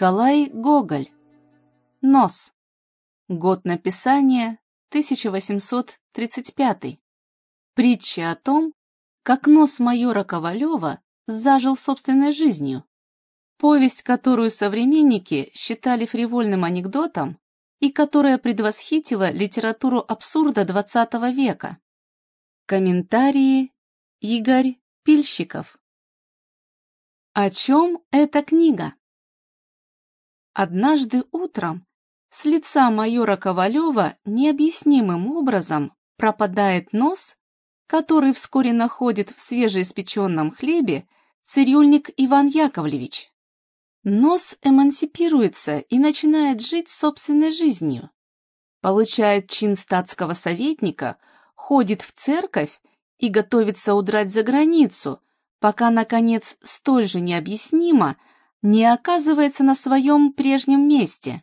Николай Гоголь. Нос. Год написания 1835. Притча о том, как нос майора Ковалева зажил собственной жизнью. Повесть, которую современники считали фривольным анекдотом и которая предвосхитила литературу абсурда XX века. Комментарии Игорь Пильщиков. О чем эта книга? Однажды утром с лица майора Ковалева необъяснимым образом пропадает нос, который вскоре находит в свежеиспеченном хлебе цирюльник Иван Яковлевич. Нос эмансипируется и начинает жить собственной жизнью. Получает чин статского советника, ходит в церковь и готовится удрать за границу, пока, наконец, столь же необъяснимо не оказывается на своем прежнем месте.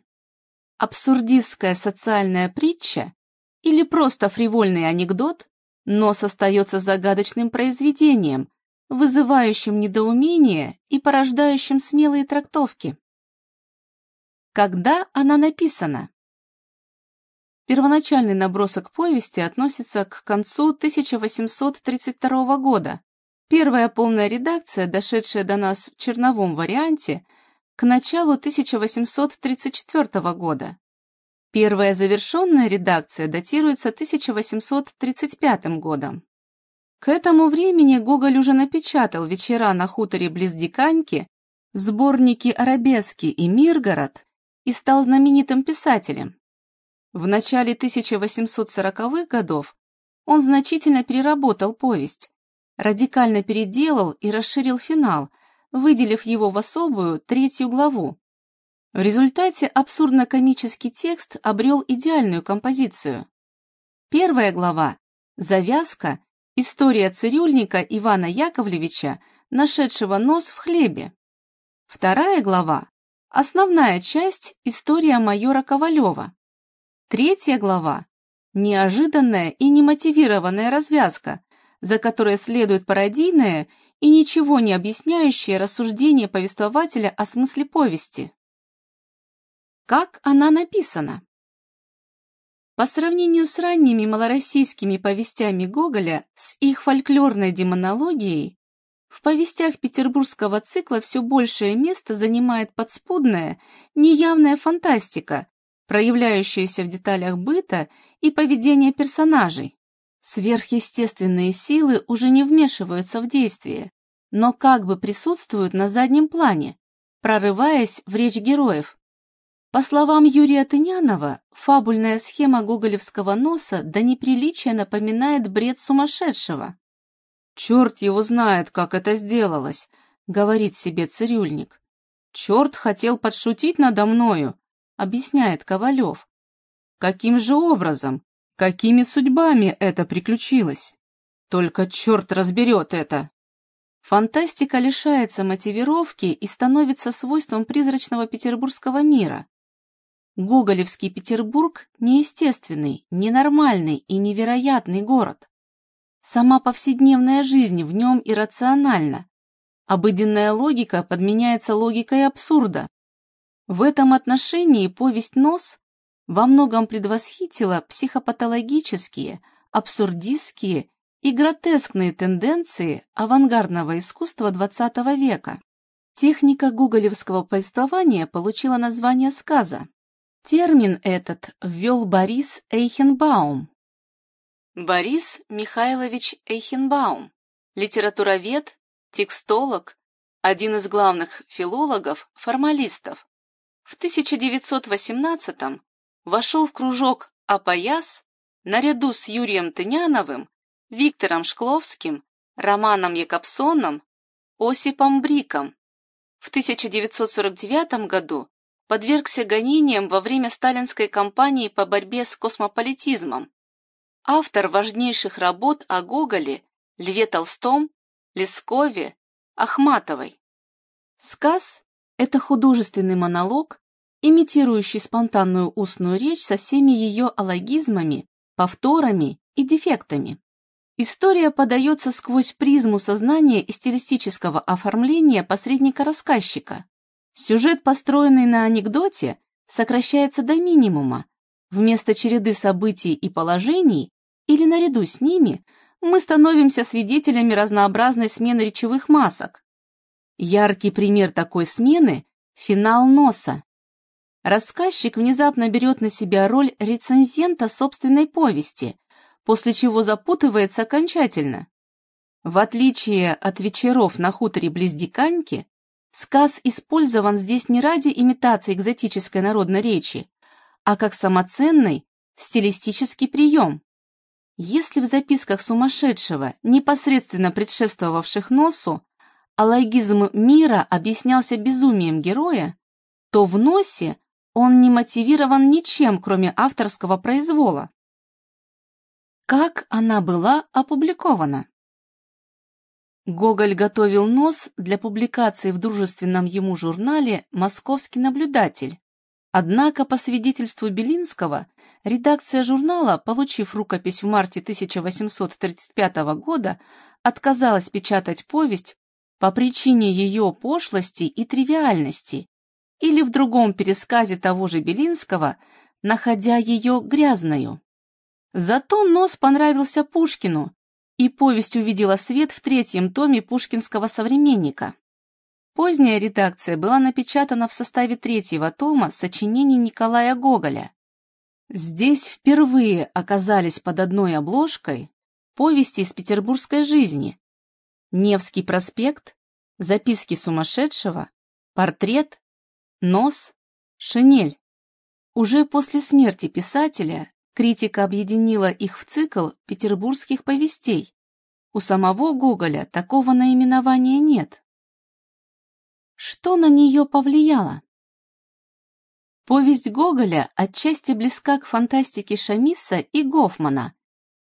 Абсурдистская социальная притча или просто фривольный анекдот, но остается загадочным произведением, вызывающим недоумение и порождающим смелые трактовки. Когда она написана? Первоначальный набросок повести относится к концу 1832 года. Первая полная редакция, дошедшая до нас в черновом варианте, к началу 1834 года. Первая завершенная редакция датируется 1835 годом. К этому времени Гоголь уже напечатал «Вечера на хуторе близ Диканьки», сборники «Арабески» и «Миргород» и стал знаменитым писателем. В начале 1840-х годов он значительно переработал повесть, радикально переделал и расширил финал, выделив его в особую третью главу. В результате абсурдно-комический текст обрел идеальную композицию. Первая глава – завязка, история цирюльника Ивана Яковлевича, нашедшего нос в хлебе. Вторая глава – основная часть – история майора Ковалева. Третья глава – неожиданная и немотивированная развязка, за которой следует пародийное и ничего не объясняющее рассуждение повествователя о смысле повести. Как она написана? По сравнению с ранними малороссийскими повестями Гоголя с их фольклорной демонологией, в повестях петербургского цикла все большее место занимает подспудная, неявная фантастика, проявляющиеся в деталях быта и поведения персонажей. Сверхъестественные силы уже не вмешиваются в действие, но как бы присутствуют на заднем плане, прорываясь в речь героев. По словам Юрия Тынянова, фабульная схема гоголевского носа до неприличия напоминает бред сумасшедшего. «Черт его знает, как это сделалось», — говорит себе цирюльник. «Черт хотел подшутить надо мною, объясняет Ковалев. Каким же образом, какими судьбами это приключилось? Только черт разберет это. Фантастика лишается мотивировки и становится свойством призрачного петербургского мира. Гоголевский Петербург – неестественный, ненормальный и невероятный город. Сама повседневная жизнь в нем иррациональна. Обыденная логика подменяется логикой абсурда. В этом отношении повесть «Нос» во многом предвосхитила психопатологические, абсурдистские и гротескные тенденции авангардного искусства XX века. Техника гоголевского повествования получила название сказа. Термин этот ввел Борис Эйхенбаум. Борис Михайлович Эйхенбаум, литературовед, текстолог, один из главных филологов-формалистов, в 1918-м вошел в кружок «Апояс» наряду с Юрием Тыняновым, Виктором Шкловским, Романом Якобсоном, Осипом Бриком. В 1949 году подвергся гонениям во время сталинской кампании по борьбе с космополитизмом. Автор важнейших работ о Гоголе, Льве Толстом, Лескове, Ахматовой. Сказ это художественный монолог, имитирующий спонтанную устную речь со всеми ее алогизмами, повторами и дефектами. История подается сквозь призму сознания и стилистического оформления посредника-рассказчика. Сюжет, построенный на анекдоте, сокращается до минимума. Вместо череды событий и положений, или наряду с ними, мы становимся свидетелями разнообразной смены речевых масок. Яркий пример такой смены – финал носа. Рассказчик внезапно берет на себя роль рецензента собственной повести, после чего запутывается окончательно. В отличие от вечеров на хуторе близ Диканьки, сказ использован здесь не ради имитации экзотической народной речи, а как самоценный стилистический прием. Если в записках сумасшедшего, непосредственно предшествовавших носу, алогизм мира объяснялся безумием героя, то в носе он не мотивирован ничем, кроме авторского произвола. Как она была опубликована? Гоголь готовил нос для публикации в дружественном ему журнале «Московский наблюдатель». Однако, по свидетельству Белинского, редакция журнала, получив рукопись в марте 1835 года, отказалась печатать повесть по причине ее пошлости и тривиальности, или в другом пересказе того же Белинского, находя ее грязною. Зато нос понравился Пушкину, и повесть увидела свет в третьем томе пушкинского современника. Поздняя редакция была напечатана в составе третьего тома сочинений Николая Гоголя. Здесь впервые оказались под одной обложкой повести из петербургской жизни. Невский проспект, записки сумасшедшего, портрет, нос, шинель. Уже после смерти писателя Критика объединила их в цикл петербургских повестей. У самого Гоголя такого наименования нет. Что на нее повлияло? Повесть Гоголя отчасти близка к фантастике Шамисса и Гофмана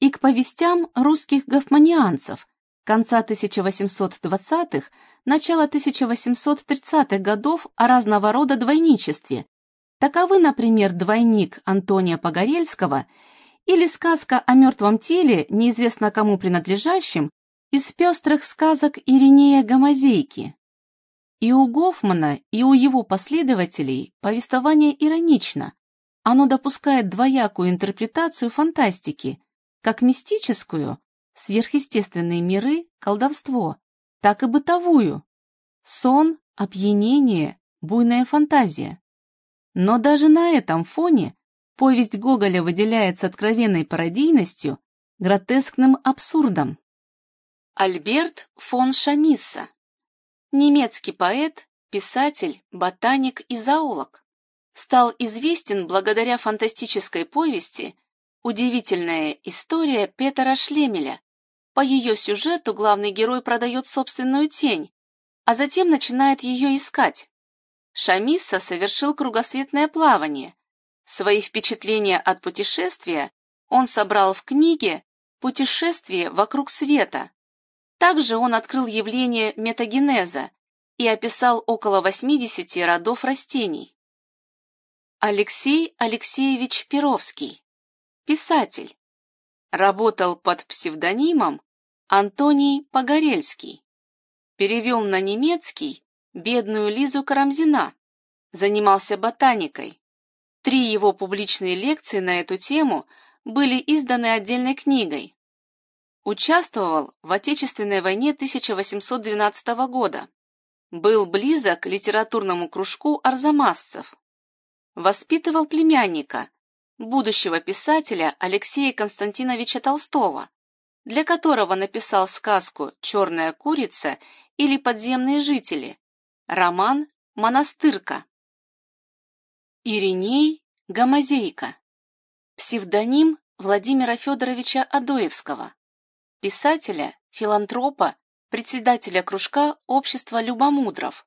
и к повестям русских гофманианцев конца 1820-х, начала 1830-х годов о разного рода двойничестве, Таковы, например, двойник Антония Погорельского или сказка о мертвом теле, неизвестно кому принадлежащем, из пестрых сказок Иринея Гомозейки. И у Гофмана, и у его последователей повествование иронично. Оно допускает двоякую интерпретацию фантастики, как мистическую, сверхъестественные миры, колдовство, так и бытовую, сон, опьянение, буйная фантазия. Но даже на этом фоне повесть Гоголя выделяется откровенной пародийностью, гротескным абсурдом. Альберт фон Шамисса. Немецкий поэт, писатель, ботаник и зоолог. Стал известен благодаря фантастической повести «Удивительная история Петера Шлемеля». По ее сюжету главный герой продает собственную тень, а затем начинает ее искать. Шамисса совершил кругосветное плавание. Свои впечатления от путешествия он собрал в книге «Путешествие вокруг света». Также он открыл явление метагенеза и описал около 80 родов растений. Алексей Алексеевич Перовский, писатель, работал под псевдонимом Антоний Погорельский, перевел на немецкий бедную Лизу Карамзина, занимался ботаникой. Три его публичные лекции на эту тему были изданы отдельной книгой. Участвовал в Отечественной войне 1812 года. Был близок к литературному кружку арзамасцев. Воспитывал племянника, будущего писателя Алексея Константиновича Толстого, для которого написал сказку «Черная курица» или «Подземные жители», Роман «Монастырка». Ириней Гомозейка. Псевдоним Владимира Федоровича Адоевского. Писателя, филантропа, председателя кружка общества любомудров.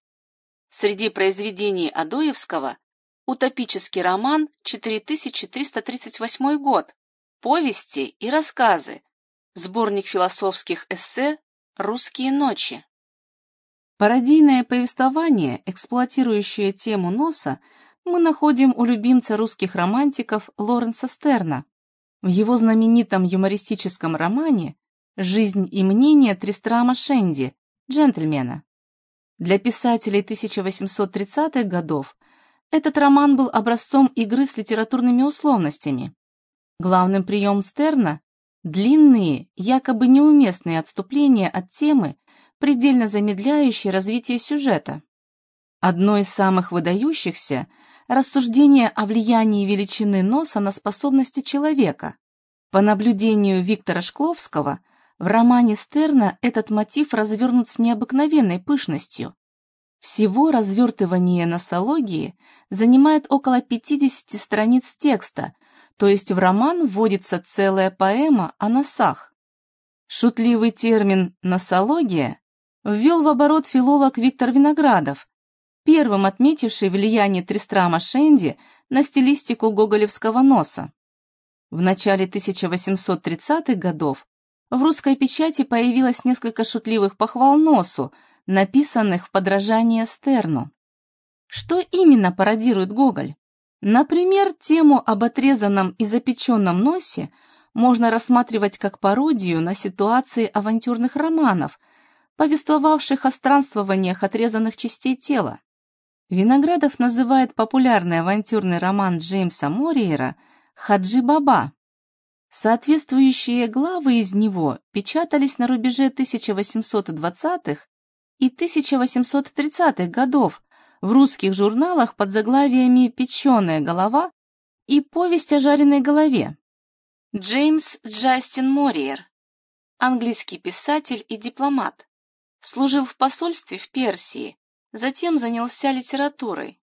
Среди произведений Адоевского утопический роман 4338 год, повести и рассказы, сборник философских эссе «Русские ночи». Пародийное повествование, эксплуатирующее тему носа, мы находим у любимца русских романтиков Лоренса Стерна. В его знаменитом юмористическом романе «Жизнь и мнение Тристрама Шенди», джентльмена. Для писателей 1830-х годов этот роман был образцом игры с литературными условностями. Главным приемом Стерна – длинные, якобы неуместные отступления от темы, предельно замедляющие развитие сюжета. Одно из самых выдающихся – рассуждение о влиянии величины носа на способности человека. По наблюдению Виктора Шкловского – в романе Стерна этот мотив развернут с необыкновенной пышностью. Всего развертывание носологии занимает около 50 страниц текста, то есть в роман вводится целая поэма о носах. Шутливый термин «носология» ввел в оборот филолог Виктор Виноградов, первым отметивший влияние Тристрама Шенди на стилистику гоголевского носа. В начале 1830-х годов в русской печати появилось несколько шутливых похвал носу, написанных в подражание Стерну. Что именно пародирует Гоголь? Например, тему об отрезанном и запеченном носе можно рассматривать как пародию на ситуации авантюрных романов, повествовавших о странствованиях отрезанных частей тела. Виноградов называет популярный авантюрный роман Джеймса Мориера «Хаджи Баба», Соответствующие главы из него печатались на рубеже 1820-х и 1830-х годов в русских журналах под заглавиями «Печеная голова» и «Повесть о жареной голове». Джеймс Джастин Мориер, английский писатель и дипломат, служил в посольстве в Персии, затем занялся литературой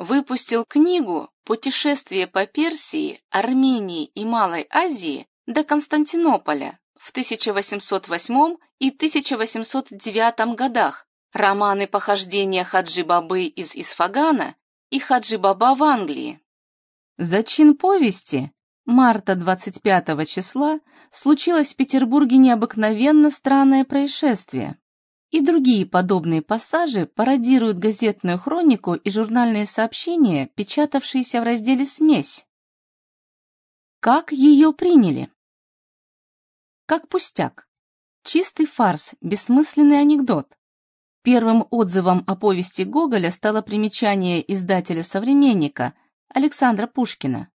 выпустил книгу «Путешествие по Персии, Армении и Малой Азии до Константинополя» в 1808 и 1809 годах, романы «Похождения Хаджи-Бабы из Исфагана» и «Хаджи-Баба в Англии». Зачин повести марта 25 числа случилось в Петербурге необыкновенно странное происшествие и другие подобные пассажи пародируют газетную хронику и журнальные сообщения, печатавшиеся в разделе «Смесь». Как ее приняли? Как пустяк. Чистый фарс, бессмысленный анекдот. Первым отзывом о повести Гоголя стало примечание издателя-современника Александра Пушкина.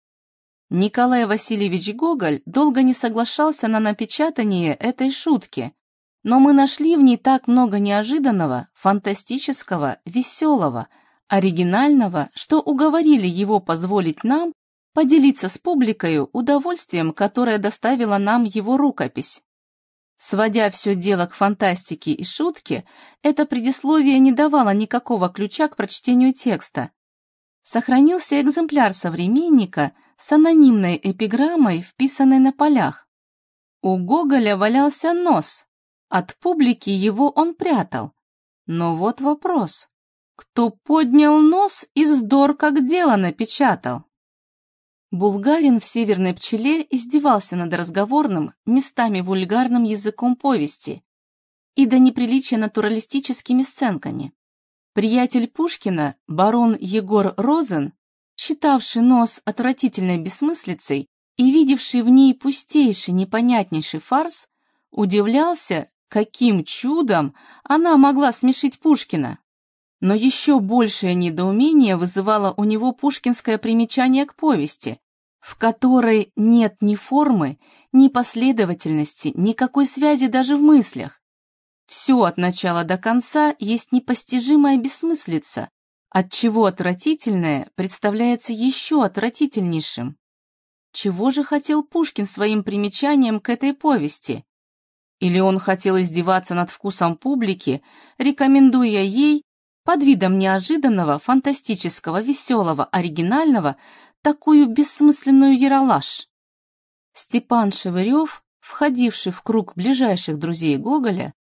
Николай Васильевич Гоголь долго не соглашался на напечатание этой шутки, но мы нашли в ней так много неожиданного, фантастического, веселого, оригинального, что уговорили его позволить нам поделиться с публикой удовольствием, которое доставила нам его рукопись. Сводя все дело к фантастике и шутке, это предисловие не давало никакого ключа к прочтению текста. Сохранился экземпляр современника с анонимной эпиграммой, вписанной на полях. У Гоголя валялся нос, от публики его он прятал. Но вот вопрос. Кто поднял нос и вздор как дело напечатал? Булгарин в «Северной пчеле» издевался над разговорным, местами вульгарным языком повести и до неприличия натуралистическими сценками. Приятель Пушкина, барон Егор Розен, считавший нос отвратительной бессмыслицей и видевший в ней пустейший непонятнейший фарс, удивлялся, Каким чудом она могла смешить Пушкина? Но еще большее недоумение вызывало у него пушкинское примечание к повести, в которой нет ни формы, ни последовательности, никакой связи даже в мыслях. Все от начала до конца есть непостижимая бессмыслица, отчего отвратительное представляется еще отвратительнейшим. Чего же хотел Пушкин своим примечанием к этой повести? Или он хотел издеваться над вкусом публики, рекомендуя ей, под видом неожиданного, фантастического, веселого, оригинального, такую бессмысленную яролаж. Степан Шевырев, входивший в круг ближайших друзей Гоголя,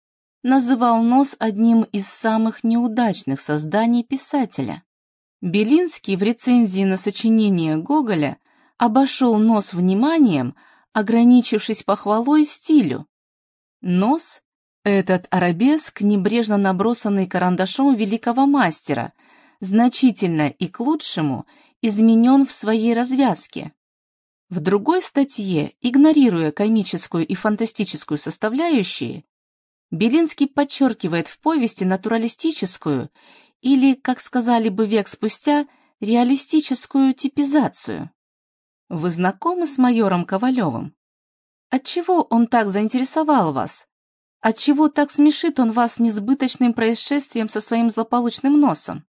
называл нос одним из самых неудачных созданий писателя. Белинский в рецензии на сочинение Гоголя обошел нос вниманием, ограничившись похвалой стилю, Нос — этот арабеск, небрежно набросанный карандашом великого мастера, значительно и к лучшему изменен в своей развязке. В другой статье, игнорируя комическую и фантастическую составляющие, Белинский подчеркивает в повести натуралистическую или, как сказали бы век спустя, реалистическую типизацию. Вы знакомы с майором Ковалевым? Отчего он так заинтересовал вас? Отчего так смешит он вас несбыточным происшествием со своим злополучным носом?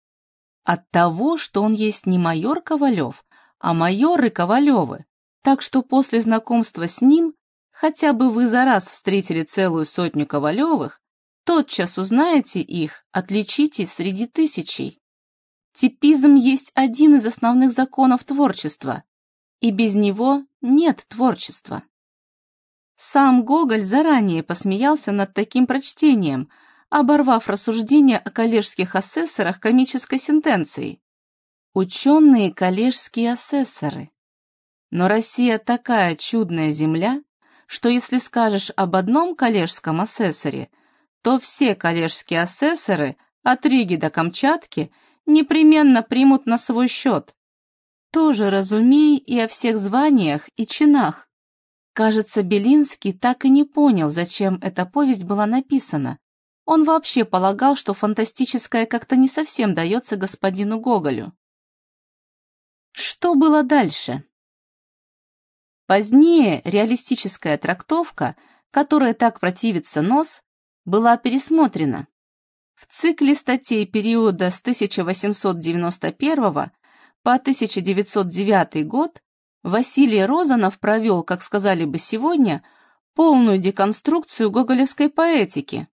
От того, что он есть не майор Ковалев, а майоры Ковалевы, так что после знакомства с ним Хотя бы вы за раз встретили целую сотню Ковалевых, тотчас узнаете их, отличитесь среди тысячей. Типизм есть один из основных законов творчества, и без него нет творчества. Сам Гоголь заранее посмеялся над таким прочтением, оборвав рассуждения о коллежских асессорах комической сентенцией. Ученые коллежские асессоры. Но Россия такая чудная земля, что если скажешь об одном коллежском асессоре, то все коллежские асессоры от Риги до Камчатки непременно примут на свой счет. Тоже разумей и о всех званиях и чинах. Кажется, Белинский так и не понял, зачем эта повесть была написана. Он вообще полагал, что фантастическое как-то не совсем дается господину Гоголю. Что было дальше? Позднее реалистическая трактовка, которая так противится нос, была пересмотрена. В цикле статей периода с 1891 по 1909 год Василий Розанов провел, как сказали бы сегодня, полную деконструкцию гоголевской поэтики.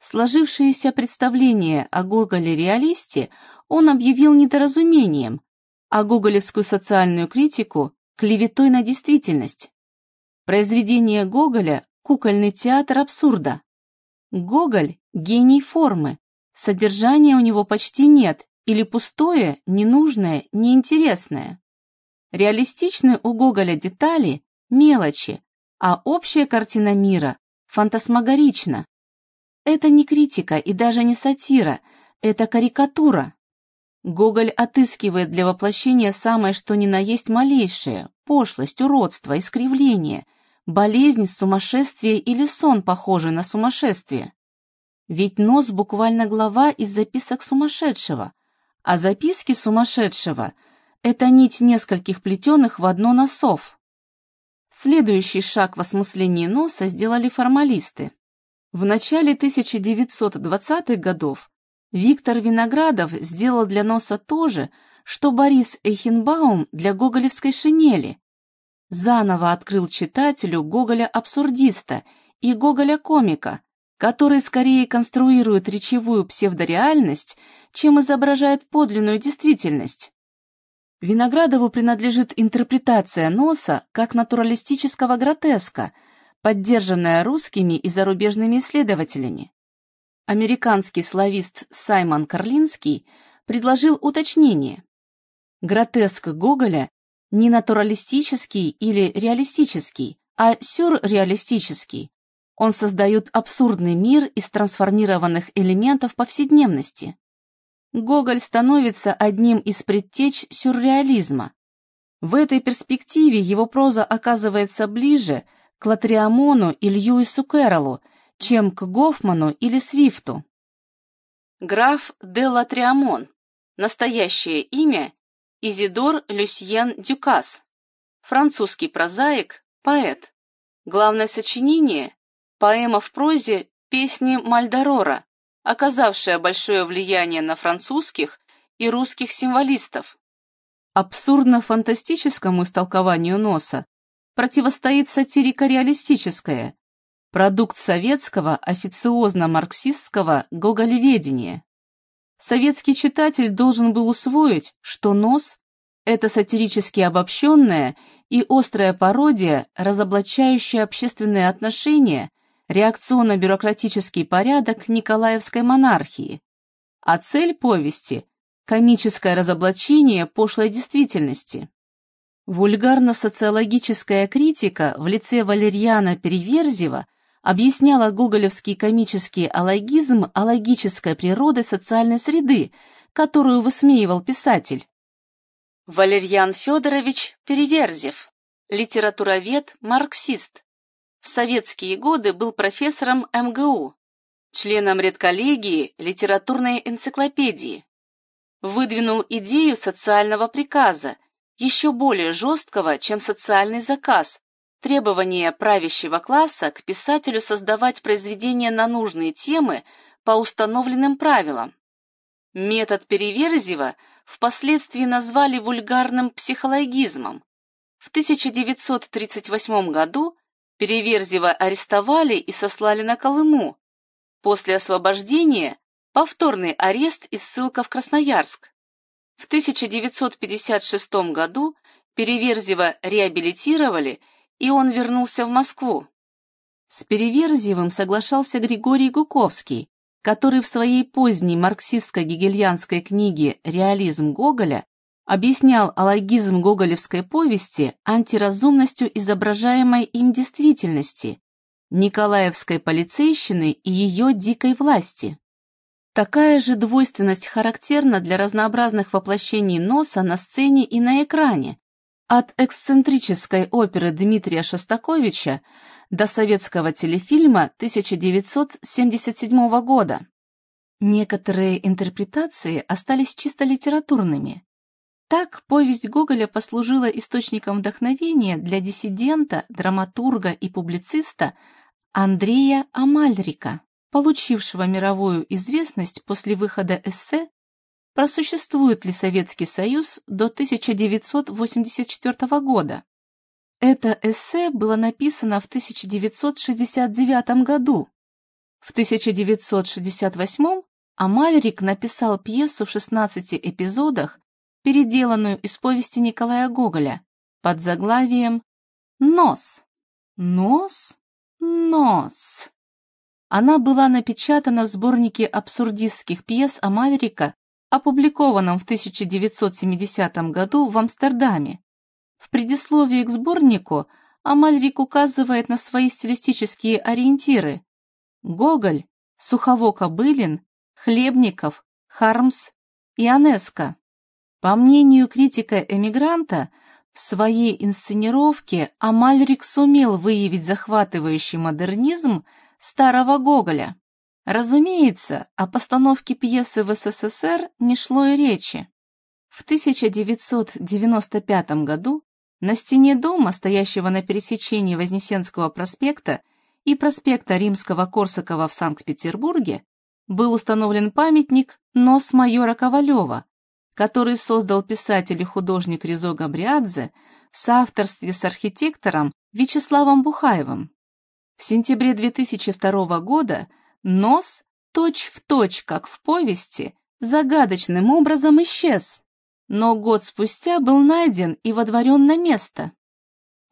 Сложившееся представление о Гоголе-реалисте он объявил недоразумением, а гоголевскую социальную критику клеветой на действительность. Произведение Гоголя – кукольный театр абсурда. Гоголь – гений формы, содержания у него почти нет, или пустое, ненужное, неинтересное. Реалистичны у Гоголя детали, мелочи, а общая картина мира фантасмагорична. Это не критика и даже не сатира, это карикатура. Гоголь отыскивает для воплощения самое что ни на есть малейшее, пошлость, уродство, искривление, болезнь, сумасшествие или сон, похожий на сумасшествие. Ведь нос буквально глава из записок сумасшедшего, а записки сумасшедшего – это нить нескольких плетеных в одно носов. Следующий шаг в осмыслении носа сделали формалисты. В начале 1920-х годов Виктор Виноградов сделал для носа то же, что Борис Эйхенбаум для гоголевской шинели. Заново открыл читателю Гоголя-абсурдиста и Гоголя-комика, который скорее конструирует речевую псевдореальность, чем изображает подлинную действительность. Виноградову принадлежит интерпретация носа как натуралистического гротеска, поддержанная русскими и зарубежными исследователями. Американский славист Саймон Карлинский предложил уточнение. Гротеск Гоголя не натуралистический или реалистический, а сюрреалистический. Он создает абсурдный мир из трансформированных элементов повседневности. Гоголь становится одним из предтеч сюрреализма. В этой перспективе его проза оказывается ближе к Лотреамону и Льюису Кэрроллу, чем к Гофману или Свифту. Граф де Лотреамон. Настоящее имя Изидор Люсьен Дюкас. Французский прозаик, поэт. Главное сочинение – поэма в прозе «Песни Мальдорора», оказавшая большое влияние на французских и русских символистов. Абсурдно-фантастическому истолкованию носа противостоит сатирико-реалистическое, Продукт советского официозно-марксистского гоголеведения. Советский читатель должен был усвоить, что нос – это сатирически обобщенная и острая пародия, разоблачающая общественные отношения, реакционно-бюрократический порядок Николаевской монархии. А цель повести – комическое разоблачение пошлой действительности. Вульгарно-социологическая критика в лице Валерьяна Переверзева – объясняла гоголевский комический алогизм алогической природы социальной среды, которую высмеивал писатель. Валерьян Федорович Переверзев, литературовед, марксист. В советские годы был профессором МГУ, членом редколлегии литературной энциклопедии. Выдвинул идею социального приказа, еще более жесткого, чем социальный заказ, требование правящего класса к писателю создавать произведения на нужные темы по установленным правилам. Метод Переверзева впоследствии назвали вульгарным психологизмом. В 1938 году Переверзева арестовали и сослали на Колыму. После освобождения повторный арест и ссылка в Красноярск. В 1956 году Переверзева реабилитировали, и он вернулся в Москву. С Переверзевым соглашался Григорий Гуковский, который в своей поздней марксистско-гегельянской книге «Реализм Гоголя» объяснял алогизм гоголевской повести антиразумностью изображаемой им действительности, Николаевской полицейщины и ее дикой власти. Такая же двойственность характерна для разнообразных воплощений носа на сцене и на экране, от эксцентрической оперы Дмитрия Шостаковича до советского телефильма 1977 года. Некоторые интерпретации остались чисто литературными. Так, повесть Гоголя послужила источником вдохновения для диссидента, драматурга и публициста Андрея Амальрика, получившего мировую известность после выхода эссе «Просуществует ли Советский Союз до 1984 года?». Это эссе было написано в 1969 году. В 1968 Амальрик написал пьесу в 16 эпизодах переделанную из повести Николая Гоголя под заглавием «Нос». Нос? Нос. Она была напечатана в сборнике абсурдистских пьес Амальрика, опубликованном в 1970 году в Амстердаме. В предисловии к сборнику Амальрик указывает на свои стилистические ориентиры. Гоголь, Сухово-Кобылин, Хлебников, Хармс, Ионеско. По мнению критика-эмигранта, в своей инсценировке Амальрик сумел выявить захватывающий модернизм старого Гоголя. Разумеется, о постановке пьесы в СССР не шло и речи. В 1995 году на стене дома, стоящего на пересечении Вознесенского проспекта и проспекта Римского-Корсакова в Санкт-Петербурге, был установлен памятник «Нос майора Ковалева», который создал писатель и художник Ризо Габриадзе в соавторстве с архитектором Вячеславом Бухаевым. В сентябре 2002 года нос, точь-в-точь, как в повести, загадочным образом исчез, но год спустя был найден и водворен на место.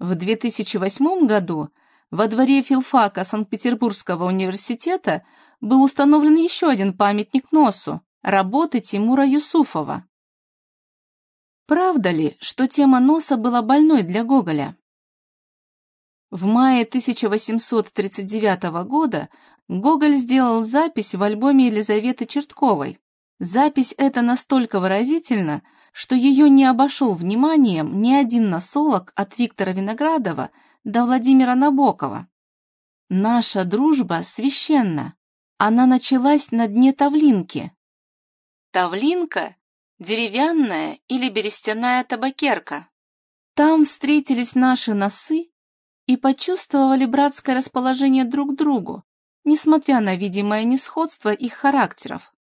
В 2008 году во дворе филфака Санкт-Петербургского университета был установлен еще один памятник носу работы Тимура Юсуфова. Правда ли, что тема носа была больной для Гоголя? В мае 1839 года Гоголь сделал запись в альбоме Елизаветы Чертковой. Запись эта настолько выразительна, что ее не обошел вниманием ни один носолог от Виктора Виноградова до Владимира Набокова. Наша дружба священна. Она началась на дне Тавлинки. Тавлинка деревянная или берестяная табакерка. Там встретились наши носы и почувствовали братское расположение друг к другу, несмотря на видимое несходство их характеров.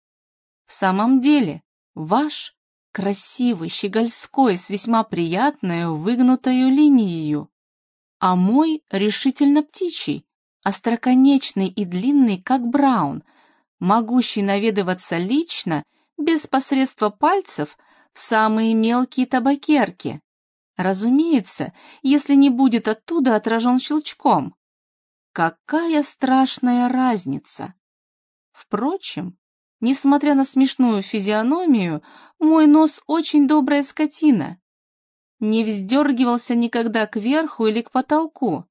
В самом деле, ваш красивый, щегольской, с весьма приятной выгнутою линией, а мой решительно птичий, остроконечный и длинный, как браун, могущий наведываться лично без посредства пальцев в самые мелкие табакерки. Разумеется, если не будет оттуда отражен щелчком. Какая страшная разница! Впрочем, несмотря на смешную физиономию, мой нос очень добрая скотина. Не вздергивался никогда кверху или к потолку,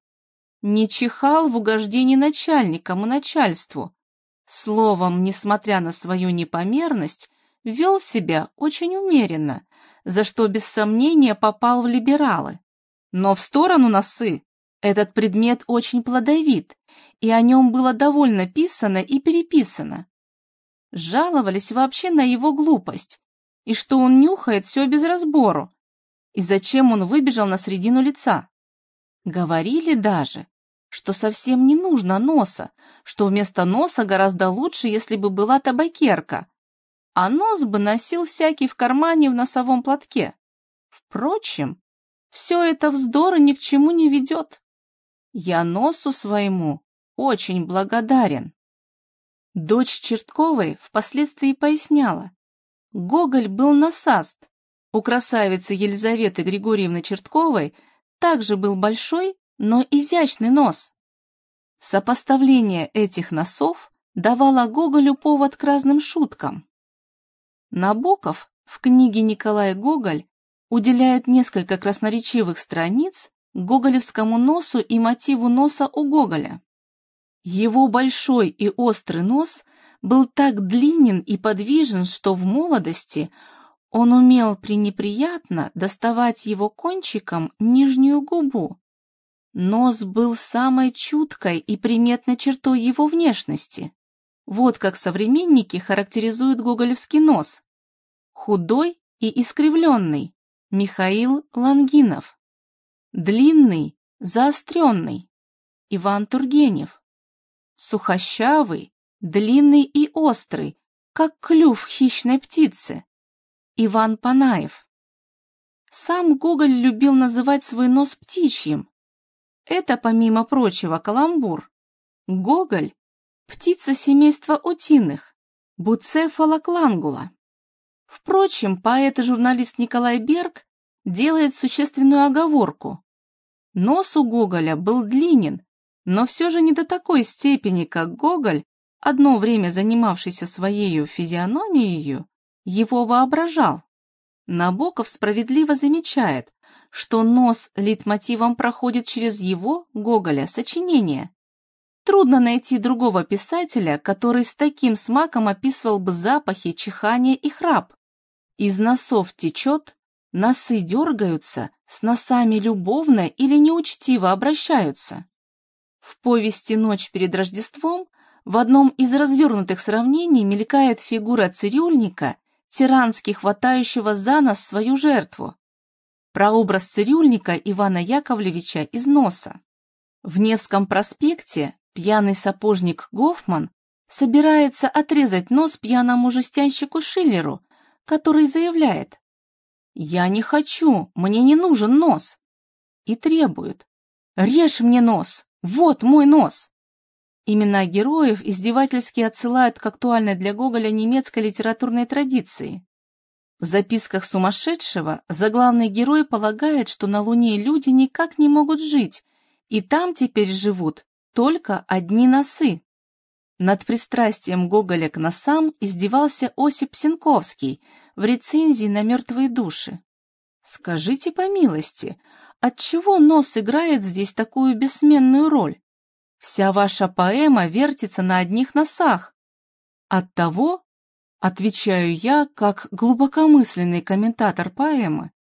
не чихал в угождении начальникам и начальству. Словом, несмотря на свою непомерность, вел себя очень умеренно, за что без сомнения попал в либералы. Но в сторону носы. Этот предмет очень плодовит, и о нем было довольно писано и переписано. Жаловались вообще на его глупость, и что он нюхает все без разбору, и зачем он выбежал на середину лица. Говорили даже, что совсем не нужно носа, что вместо носа гораздо лучше, если бы была табакерка, а нос бы носил всякий в кармане в носовом платке. Впрочем, все это вздор и ни к чему не ведет. Я носу своему очень благодарен. Дочь Чертковой впоследствии поясняла. Гоголь был насаст. У красавицы Елизаветы Григорьевны Чертковой также был большой, но изящный нос. Сопоставление этих носов давало Гоголю повод к разным шуткам. Набоков в книге Николай Гоголь уделяет несколько красноречивых страниц гоголевскому носу и мотиву носа у Гоголя. Его большой и острый нос был так длинен и подвижен, что в молодости он умел пренеприятно доставать его кончиком нижнюю губу. Нос был самой чуткой и приметной чертой его внешности. Вот как современники характеризуют гоголевский нос. Худой и искривленный. Михаил Лангинов. Длинный, заостренный. Иван Тургенев. Сухощавый, длинный и острый, как клюв хищной птицы. Иван Панаев. Сам Гоголь любил называть свой нос птичьим. Это, помимо прочего, каламбур. Гоголь – птица семейства утиных, буцефала клангула. Впрочем, поэт и журналист Николай Берг делает существенную оговорку. Нос у Гоголя был длинен, но все же не до такой степени, как Гоголь, одно время занимавшийся своей физиономией, его воображал. Набоков справедливо замечает, что нос литмотивом проходит через его, Гоголя, сочинение. Трудно найти другого писателя, который с таким смаком описывал бы запахи, чихание и храп. Из носов течет, носы дергаются, с носами любовно или неучтиво обращаются. В повести «Ночь перед Рождеством» в одном из развернутых сравнений мелькает фигура цирюльника, тирански хватающего за нос свою жертву. Прообраз цирюльника Ивана Яковлевича из носа. В Невском проспекте пьяный сапожник Гофман собирается отрезать нос пьяному жестянщику Шиллеру, который заявляет «Я не хочу, мне не нужен нос!» и требует «Режь мне нос! Вот мой нос!» Имена героев издевательски отсылают к актуальной для Гоголя немецкой литературной традиции. В записках сумасшедшего заглавный герой полагает, что на Луне люди никак не могут жить, и там теперь живут только одни носы. Над пристрастием Гоголя к носам издевался Осип Сенковский – в рецензии на «Мертвые души». Скажите по милости, отчего нос играет здесь такую бессменную роль? Вся ваша поэма вертится на одних носах. Оттого, отвечаю я, как глубокомысленный комментатор поэмы,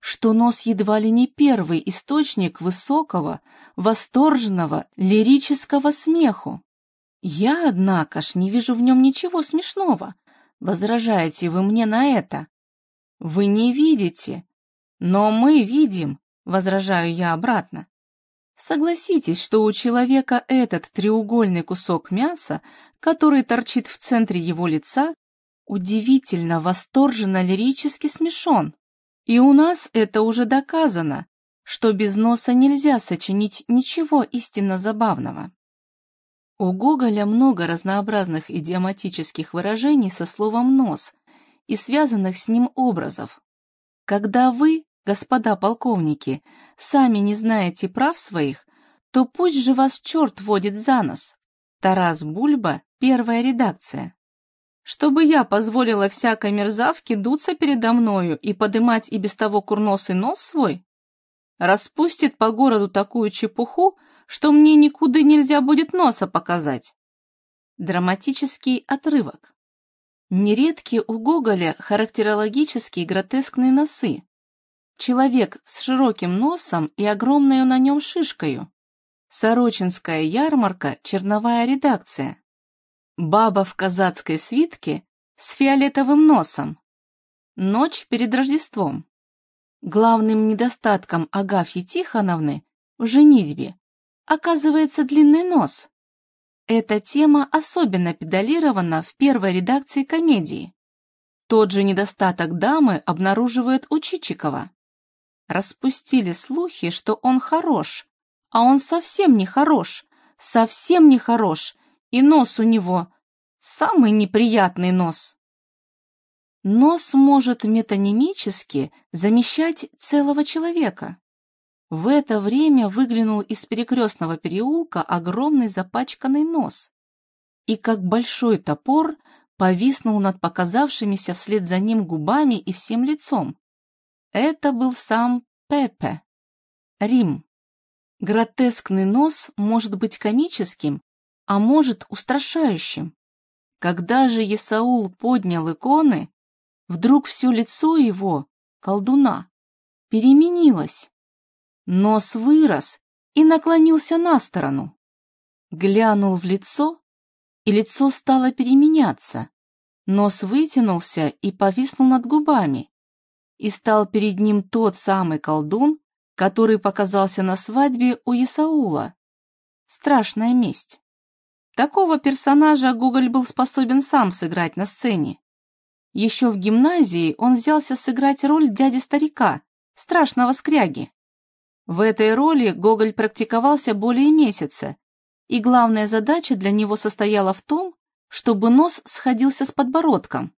что нос едва ли не первый источник высокого, восторженного, лирического смеху. Я, однако ж, не вижу в нем ничего смешного, Возражаете вы мне на это? Вы не видите. Но мы видим, возражаю я обратно. Согласитесь, что у человека этот треугольный кусок мяса, который торчит в центре его лица, удивительно восторженно лирически смешон. И у нас это уже доказано, что без носа нельзя сочинить ничего истинно забавного. У Гоголя много разнообразных идиоматических выражений со словом «нос» и связанных с ним образов. Когда вы, господа полковники, сами не знаете прав своих, то пусть же вас черт водит за нос. Тарас Бульба, первая редакция. Чтобы я позволила всякой мерзавке дуться передо мною и подымать и без того курносый нос свой? Распустит по городу такую чепуху, что мне никуда нельзя будет носа показать. Драматический отрывок. Нередки у Гоголя характерологические гротескные носы. Человек с широким носом и огромной на нем шишкою. Сорочинская ярмарка, черновая редакция. Баба в казацкой свитке с фиолетовым носом. Ночь перед Рождеством. Главным недостатком Агафьи Тихоновны в женитьбе оказывается длинный нос. Эта тема особенно педалирована в первой редакции комедии. Тот же недостаток дамы обнаруживает у Чичикова. Распустили слухи, что он хорош, а он совсем не хорош, совсем не хорош, и нос у него самый неприятный нос. Нос может метанимически замещать целого человека. В это время выглянул из перекрестного переулка огромный запачканный нос и, как большой топор, повиснул над показавшимися вслед за ним губами и всем лицом. Это был сам Пепе. Рим. Гротескный нос может быть комическим, а может устрашающим. Когда же Есаул поднял иконы, вдруг все лицо его, колдуна, переменилось. Нос вырос и наклонился на сторону. Глянул в лицо, и лицо стало переменяться. Нос вытянулся и повиснул над губами. И стал перед ним тот самый колдун, который показался на свадьбе у Исаула. Страшная месть. Такого персонажа Гоголь был способен сам сыграть на сцене. Еще в гимназии он взялся сыграть роль дяди-старика, страшного скряги. В этой роли Гоголь практиковался более месяца, и главная задача для него состояла в том, чтобы нос сходился с подбородком.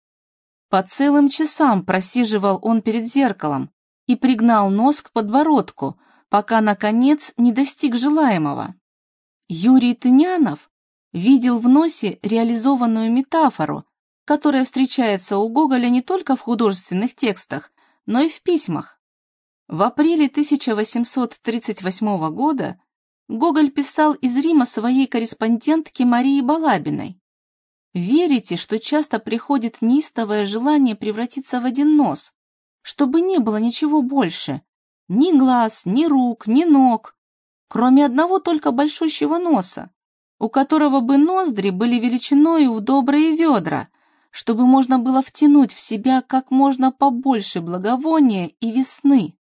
По целым часам просиживал он перед зеркалом и пригнал нос к подбородку, пока, наконец, не достиг желаемого. Юрий Тынянов видел в носе реализованную метафору, которая встречается у Гоголя не только в художественных текстах, но и в письмах. В апреле 1838 года Гоголь писал из Рима своей корреспондентке Марии Балабиной. «Верите, что часто приходит неистовое желание превратиться в один нос, чтобы не было ничего больше, ни глаз, ни рук, ни ног, кроме одного только большущего носа, у которого бы ноздри были величиною в добрые ведра, чтобы можно было втянуть в себя как можно побольше благовония и весны.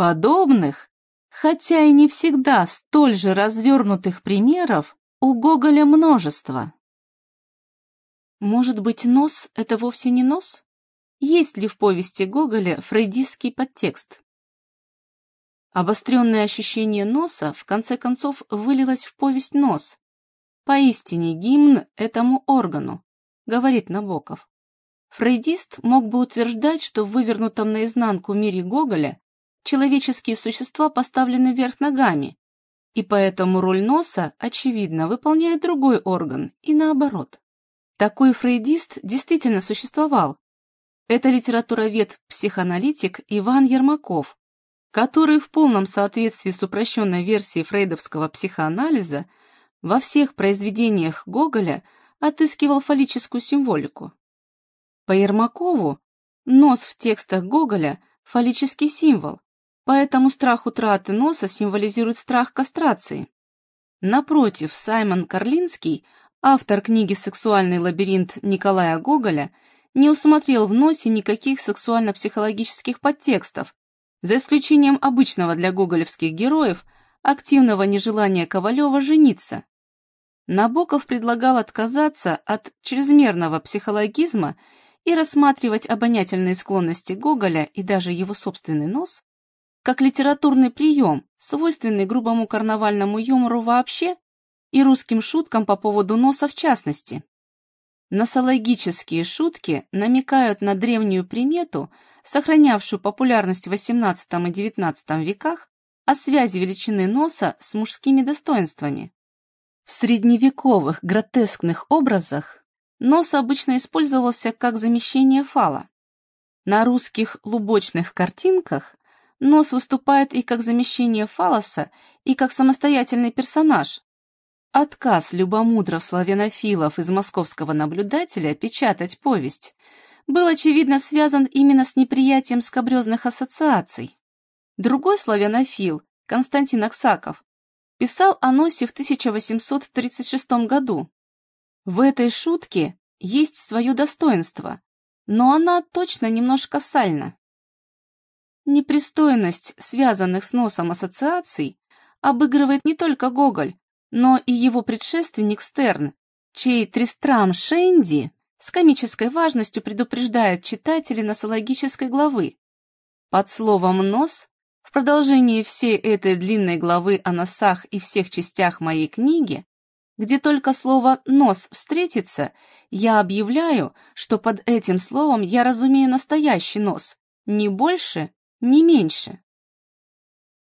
Подобных, хотя и не всегда столь же развернутых примеров, у Гоголя множество. Может быть, нос — это вовсе не нос? Есть ли в повести Гоголя фрейдистский подтекст? Обостренное ощущение носа в конце концов вылилось в повесть «Нос». Поистине гимн этому органу, говорит Набоков. Фрейдист мог бы утверждать, что в вывернутом наизнанку мире Гоголя человеческие существа поставлены вверх ногами, и поэтому роль носа, очевидно, выполняет другой орган, и наоборот. Такой фрейдист действительно существовал. Это литературовед-психоаналитик Иван Ермаков, который в полном соответствии с упрощенной версией фрейдовского психоанализа во всех произведениях Гоголя отыскивал фаллическую символику. По Ермакову нос в текстах Гоголя – фаллический символ, Поэтому страх утраты носа символизирует страх кастрации. Напротив, Саймон Карлинский, автор книги «Сексуальный лабиринт» Николая Гоголя, не усмотрел в носе никаких сексуально-психологических подтекстов, за исключением обычного для гоголевских героев активного нежелания Ковалева жениться. Набоков предлагал отказаться от чрезмерного психологизма и рассматривать обонятельные склонности Гоголя и даже его собственный нос как литературный прием, свойственный грубому карнавальному юмору вообще и русским шуткам по поводу носа в частности. Носологические шутки намекают на древнюю примету, сохранявшую популярность в XVIII и XIX веках, о связи величины носа с мужскими достоинствами. В средневековых гротескных образах нос обычно использовался как замещение фала. На русских лубочных картинках Нос выступает и как замещение фалоса, и как самостоятельный персонаж. Отказ любомудров славянофилов из московского наблюдателя печатать повесть был, очевидно, связан именно с неприятием скобрезных ассоциаций. Другой славянофил, Константин Аксаков, писал о носе в 1836 году. В этой шутке есть свое достоинство, но она точно немножко сальна. Непристойность связанных с носом ассоциаций обыгрывает не только Гоголь, но и его предшественник Стерн, чей Тристрам Шенди с комической важностью предупреждает читателей носологической главы. Под словом «нос» В продолжении всей этой длинной главы о носах и всех частях моей книги, где только слово «нос» встретится, я объявляю, что под этим словом я разумею настоящий нос, ни больше, ни меньше.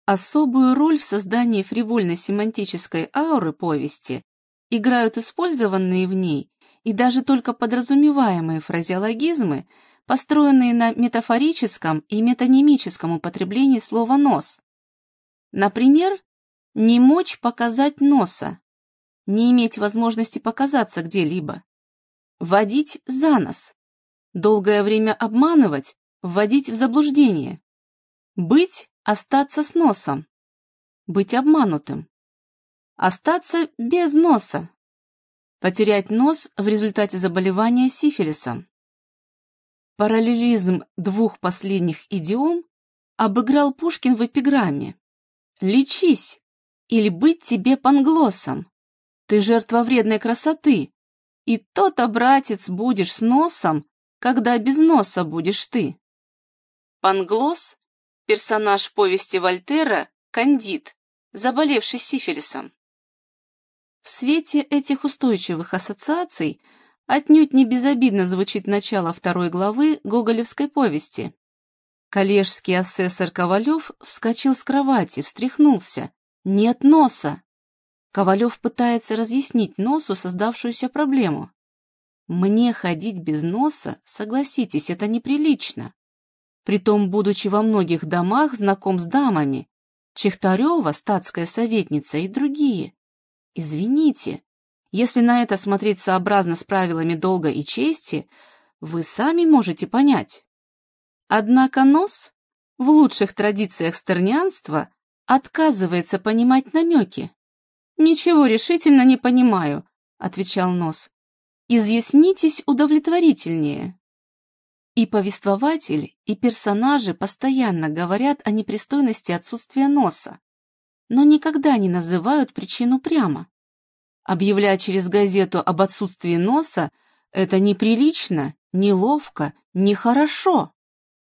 Особую роль в создании фривольно-семантической ауры повести играют использованные в ней и даже только подразумеваемые фразеологизмы, построенные на метафорическом и метанимическом употреблении слова «нос». Например, не мочь показать носа, не иметь возможности показаться где-либо, водить за нос, долгое время обманывать, вводить в заблуждение, быть, остаться с носом, быть обманутым, остаться без носа, потерять нос в результате заболевания сифилисом. Параллелизм двух последних идиом обыграл Пушкин в эпиграмме. «Лечись, или быть тебе панглосом. Ты жертва вредной красоты, и тот-то, братец, будешь с носом, когда без носа будешь ты». Панглос – персонаж повести Вольтера «Кандид», заболевший сифилисом. В свете этих устойчивых ассоциаций – Отнюдь не безобидно звучит начало второй главы гоголевской повести. Коллежский асессор Ковалев вскочил с кровати, встряхнулся. Нет носа. Ковалев пытается разъяснить носу создавшуюся проблему. Мне ходить без носа, согласитесь, это неприлично. Притом, будучи во многих домах знаком с дамами, Чехтарева, статская советница и другие. Извините, если на это смотреть сообразно с правилами долга и чести, вы сами можете понять. Однако нос, в лучших традициях стернианства, отказывается понимать намеки. «Ничего решительно не понимаю», — отвечал нос. «Изъяснитесь удовлетворительнее». И повествователь, и персонажи постоянно говорят о непристойности отсутствия носа, но никогда не называют причину прямо. Объявлять через газету об отсутствии носа – это неприлично, неловко, нехорошо.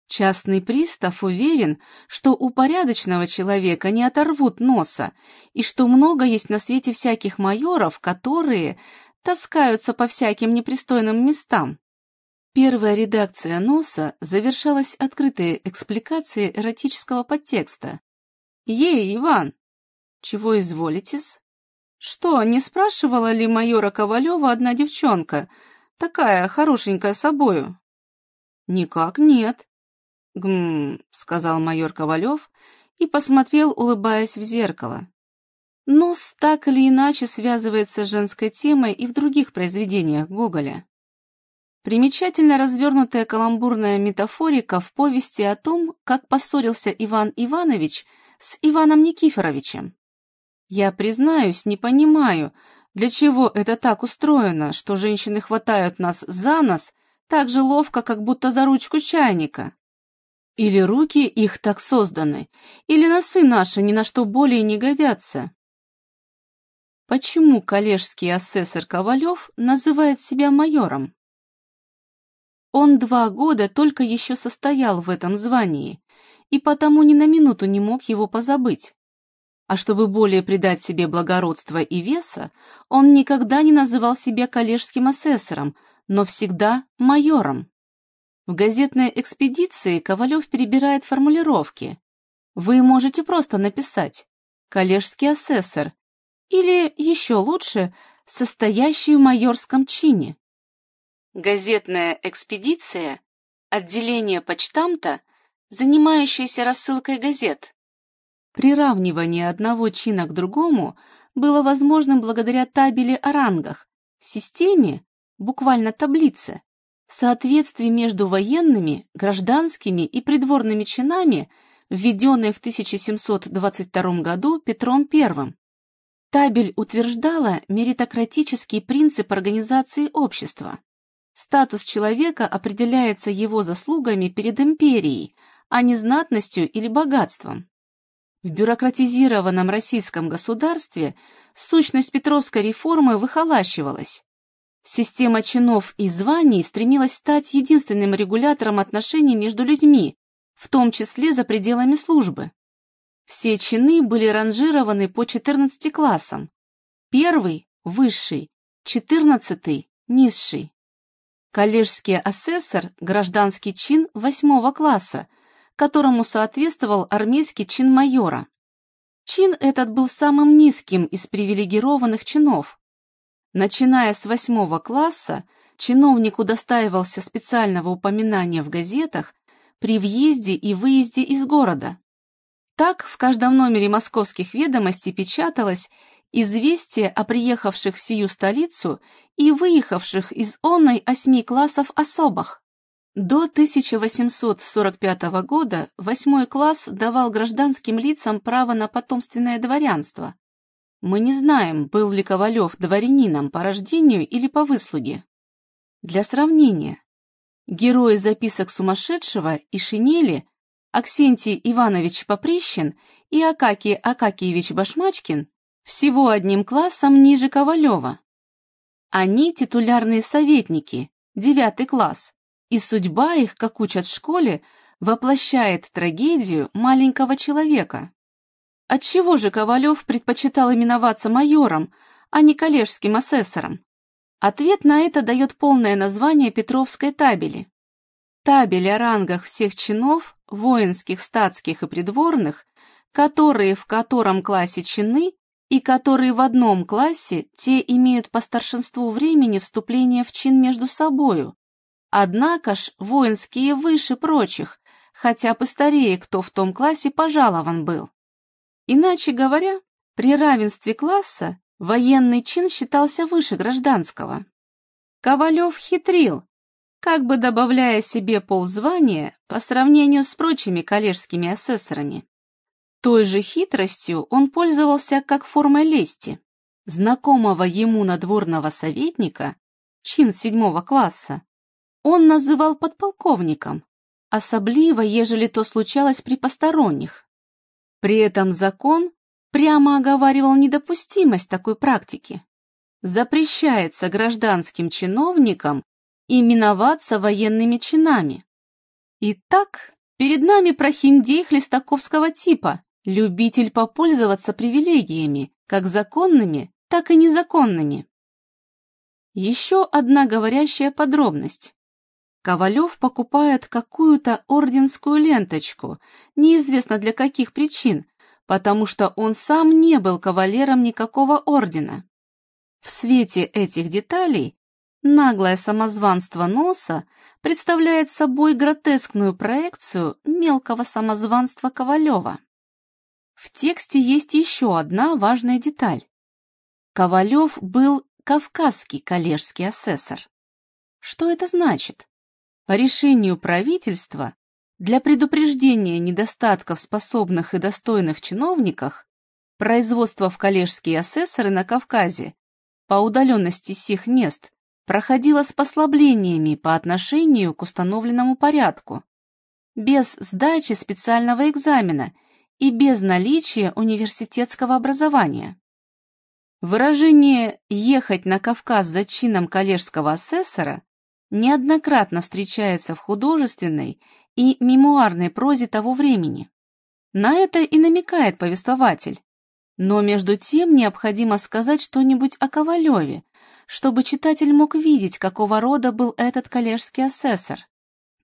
Частный пристав уверен, что у порядочного человека не оторвут носа, и что много есть на свете всяких майоров, которые таскаются по всяким непристойным местам. Первая редакция носа завершалась открытой экспликацией эротического подтекста. «Ей, Иван!» «Чего изволитесь?» Что, не спрашивала ли майора Ковалева одна девчонка, такая хорошенькая собою? Никак нет. Гм, сказал майор Ковалев и посмотрел, улыбаясь в зеркало. Нос так или иначе связывается с женской темой и в других произведениях Гоголя. Примечательно развернутая каламбурная метафорика в повести о том, как поссорился Иван Иванович с Иваном Никифоровичем. Я, признаюсь, не понимаю, для чего это так устроено, что женщины хватают нас за нос так же ловко, как будто за ручку чайника. Или руки их так созданы, или носы наши ни на что более не годятся. Почему коллежский асессор Ковалев называет себя майором? Он два года только еще состоял в этом звании, и потому ни на минуту не мог его позабыть. А чтобы более придать себе благородства и веса, он никогда не называл себя коллежским асессором, но всегда майором. В газетной экспедиции Ковалев перебирает формулировки. Вы можете просто написать «коллежский асессор» или, еще лучше, «состоящий в майорском чине». Газетная экспедиция – отделение почтамта, занимающееся рассылкой газет. Приравнивание одного чина к другому было возможным благодаря табели о рангах, системе, буквально таблице, соответствии между военными, гражданскими и придворными чинами, введенной в 1722 году Петром I. Табель утверждала меритократический принцип организации общества. Статус человека определяется его заслугами перед империей, а не знатностью или богатством. В бюрократизированном российском государстве сущность Петровской реформы выхолащивалась. Система чинов и званий стремилась стать единственным регулятором отношений между людьми, в том числе за пределами службы. Все чины были ранжированы по 14 классам. Первый – высший, четырнадцатый – низший. Коллежский асессор – гражданский чин восьмого класса, которому соответствовал армейский чин майора. Чин этот был самым низким из привилегированных чинов. Начиная с восьмого класса, чиновник удостаивался специального упоминания в газетах при въезде и выезде из города. Так в каждом номере московских ведомостей печаталось известие о приехавших в сию столицу и выехавших из онной осьми классов особах. До 1845 года восьмой класс давал гражданским лицам право на потомственное дворянство. Мы не знаем, был ли Ковалев дворянином по рождению или по выслуге. Для сравнения, герои записок сумасшедшего и шинели Аксентий Иванович Поприщин и Акакий Акакиевич Башмачкин всего одним классом ниже Ковалева. Они титулярные советники, девятый класс, и судьба их, как учат в школе, воплощает трагедию маленького человека. Отчего же Ковалев предпочитал именоваться майором, а не коллежским асессором? Ответ на это дает полное название Петровской табели. Табель о рангах всех чинов, воинских, статских и придворных, которые в котором классе чины и которые в одном классе, те имеют по старшинству времени вступление в чин между собою, Однако ж воинские выше прочих, хотя постарее кто в том классе пожалован был. Иначе говоря, при равенстве класса военный чин считался выше гражданского. Ковалев хитрил, как бы добавляя себе ползвания по сравнению с прочими коллежскими асессорами. Той же хитростью он пользовался как формой лести. Знакомого ему надворного советника, чин седьмого класса, он называл подполковником, особливо, ежели то случалось при посторонних. При этом закон прямо оговаривал недопустимость такой практики. Запрещается гражданским чиновникам именоваться военными чинами. Итак, перед нами прохиндей хлестаковского типа, любитель попользоваться привилегиями, как законными, так и незаконными. Еще одна говорящая подробность. Ковалев покупает какую-то орденскую ленточку, неизвестно для каких причин, потому что он сам не был кавалером никакого ордена. В свете этих деталей наглое самозванство носа представляет собой гротескную проекцию мелкого самозванства Ковалева. В тексте есть еще одна важная деталь. Ковалев был кавказский коллежский асессор. Что это значит? По решению правительства для предупреждения недостатков способных и достойных чиновниках производство в коллежские асессоры на Кавказе по удаленности сих мест проходило с послаблениями по отношению к установленному порядку, без сдачи специального экзамена и без наличия университетского образования. Выражение «ехать на Кавказ за чином коллежского асессора» неоднократно встречается в художественной и мемуарной прозе того времени. На это и намекает повествователь. Но между тем необходимо сказать что-нибудь о Ковалеве, чтобы читатель мог видеть, какого рода был этот коллежский асессор.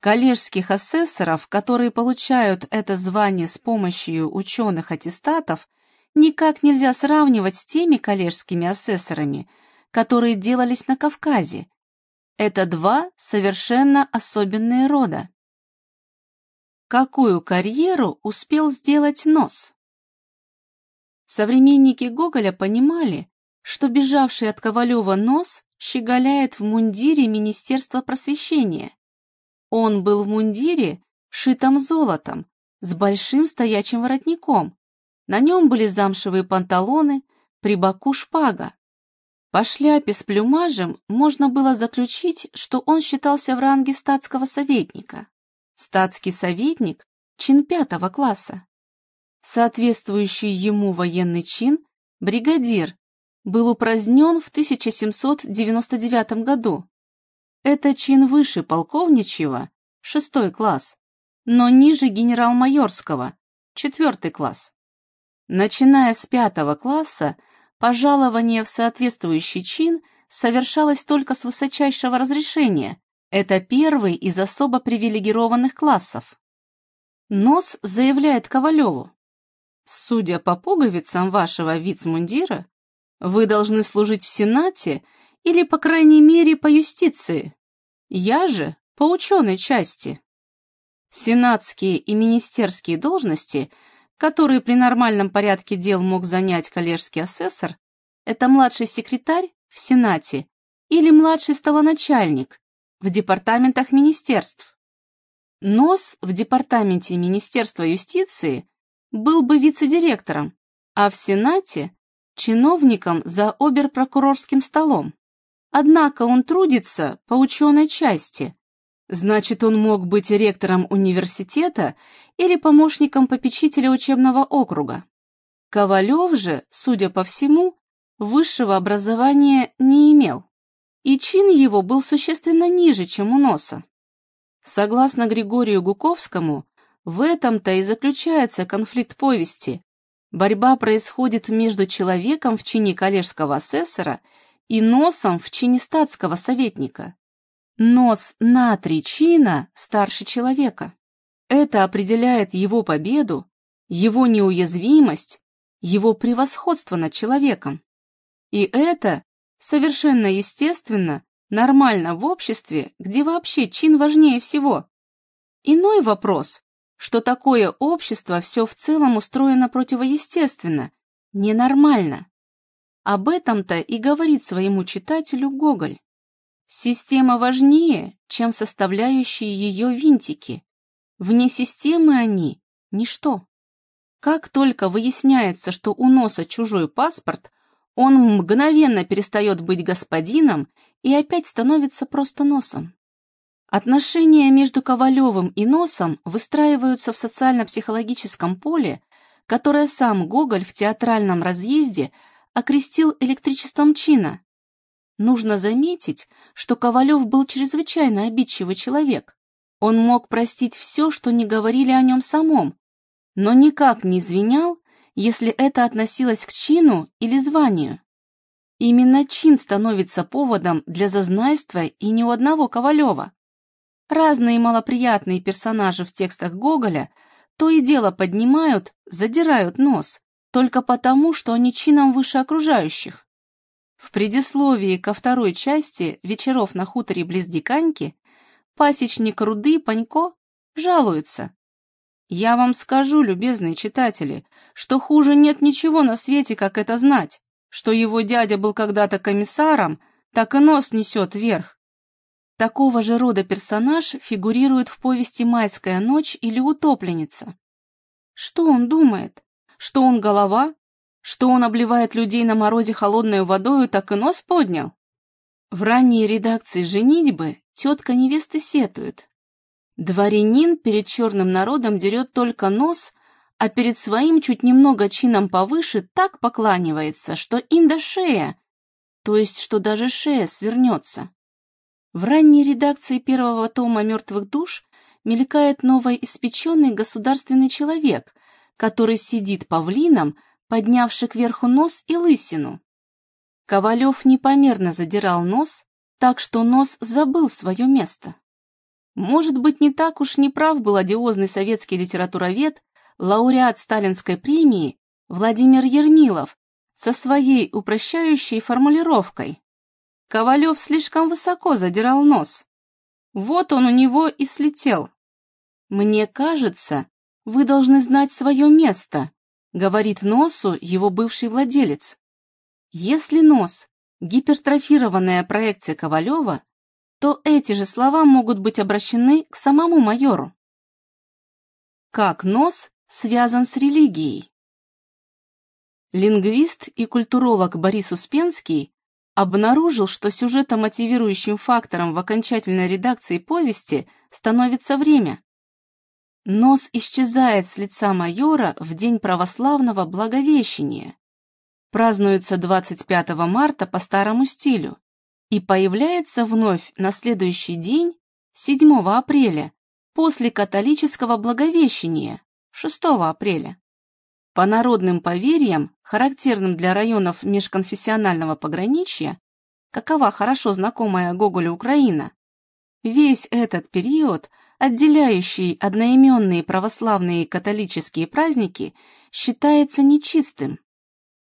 Коллежских асессоров, которые получают это звание с помощью ученых-аттестатов, никак нельзя сравнивать с теми коллежскими асессорами, которые делались на Кавказе, это два совершенно особенные рода. Какую карьеру успел сделать нос? Современники Гоголя понимали, что бежавший от Ковалева нос щеголяет в мундире Министерства просвещения. Он был в мундире, шитом золотом, с большим стоячим воротником. На нем были замшевые панталоны, при боку шпага. По шляпе с плюмажем можно было заключить, что он считался в ранге статского советника. Статский советник – чин пятого класса. Соответствующий ему военный чин – бригадир, был упразднен в 1799 году. Это чин выше полковничьего, шестой класс, но ниже генерал-майорского, четвертый класс. Начиная с пятого класса, пожалование в соответствующий чин совершалось только с высочайшего разрешения. Это первый из особо привилегированных классов. Нос заявляет Ковалеву. Судя по пуговицам вашего вицмундира, вы должны служить в Сенате или, по крайней мере, по юстиции. Я же по ученой части. Сенатские и министерские должности, которые при нормальном порядке дел мог занять коллежский асессор, это младший секретарь в Сенате или младший столоначальник в департаментах министерств. Нос в департаменте Министерства юстиции был бы вице-директором, а в Сенате чиновником за оберпрокурорским столом. Однако он трудится по ученой части. Значит, он мог быть ректором университета или помощником попечителя учебного округа. Ковалев же, судя по всему, высшего образования не имел, и чин его был существенно ниже, чем у носа. Согласно Григорию Гуковскому, в этом-то и заключается конфликт повести, Борьба происходит между человеком в чине коллежского асессора и носом в чине статского советника. Нос на три чина старше человека. Это определяет его победу, его неуязвимость, его превосходство над человеком. И это совершенно естественно, нормально в обществе, где вообще чин важнее всего. Иной вопрос, что такое общество все в целом устроено противоестественно, ненормально. Об этом-то и говорит своему читателю Гоголь. Система важнее, чем составляющие ее винтики. Вне системы они – ничто. Как только выясняется, что у носа чужой паспорт, он мгновенно перестает быть господином и опять становится просто носом. Отношения между Ковалевым и Носом выстраиваются в социально-психологическом поле, которое сам Гоголь в театральном разъезде окрестил электричеством чина. Нужно заметить, что Ковалев был чрезвычайно обидчивый человек. Он мог простить все, что не говорили о нем самом, но никак не извинял, если это относилось к чину или званию. Именно чин становится поводом для зазнайства и ни у одного Ковалева. Разные малоприятные персонажи в текстах Гоголя то и дело поднимают, задирают нос, только потому, что они чином выше окружающих. В предисловии ко второй части «Вечеров на хуторе близ Диканьки» пасечник Руды Панько жалуется. «Я вам скажу, любезные читатели, что хуже нет ничего на свете, как это знать, что его дядя был когда-то комиссаром, так и нос несет вверх. Такого же рода персонаж фигурирует в повести «Майская ночь» или «Утопленница». Что он думает? Что он голова? Что он обливает людей на морозе холодной водой, так и нос поднял? В ранней редакции «Женитьбы» тетка невесты сетует. Дворянин перед черным народом дерет только нос, а перед своим чуть немного чином повыше так покланивается, что инда шея, то есть что даже шея свернется. В ранней редакции первого тома «Мертвых душ» мелькает новоиспеченный государственный человек, который сидит павлином, поднявший кверху нос и лысину. Ковалев непомерно задирал нос, так что нос забыл свое место. Может быть, не так уж неправ был одиозный советский литературовед, лауреат сталинской премии Владимир Ермилов со своей упрощающей формулировкой Ковалев слишком высоко задирал нос. Вот он у него и слетел. «Мне кажется, вы должны знать свое место», говорит носу его бывший владелец. Если нос – гипертрофированная проекция Ковалева, то эти же слова могут быть обращены к самому майору. Как нос связан с религией? Лингвист и культуролог Борис Успенский обнаружил, что сюжетомотивирующим фактором в окончательной редакции повести становится время. Нос исчезает с лица майора в день православного Благовещения. Празднуется 25 марта по старому стилю и появляется вновь на следующий день, 7 апреля, после католического Благовещения, 6 апреля. По народным поверьям, характерным для районов межконфессионального пограничья, какова хорошо знакомая Гоголю Украина, весь этот период, отделяющий одноименные православные и католические праздники, считается нечистым.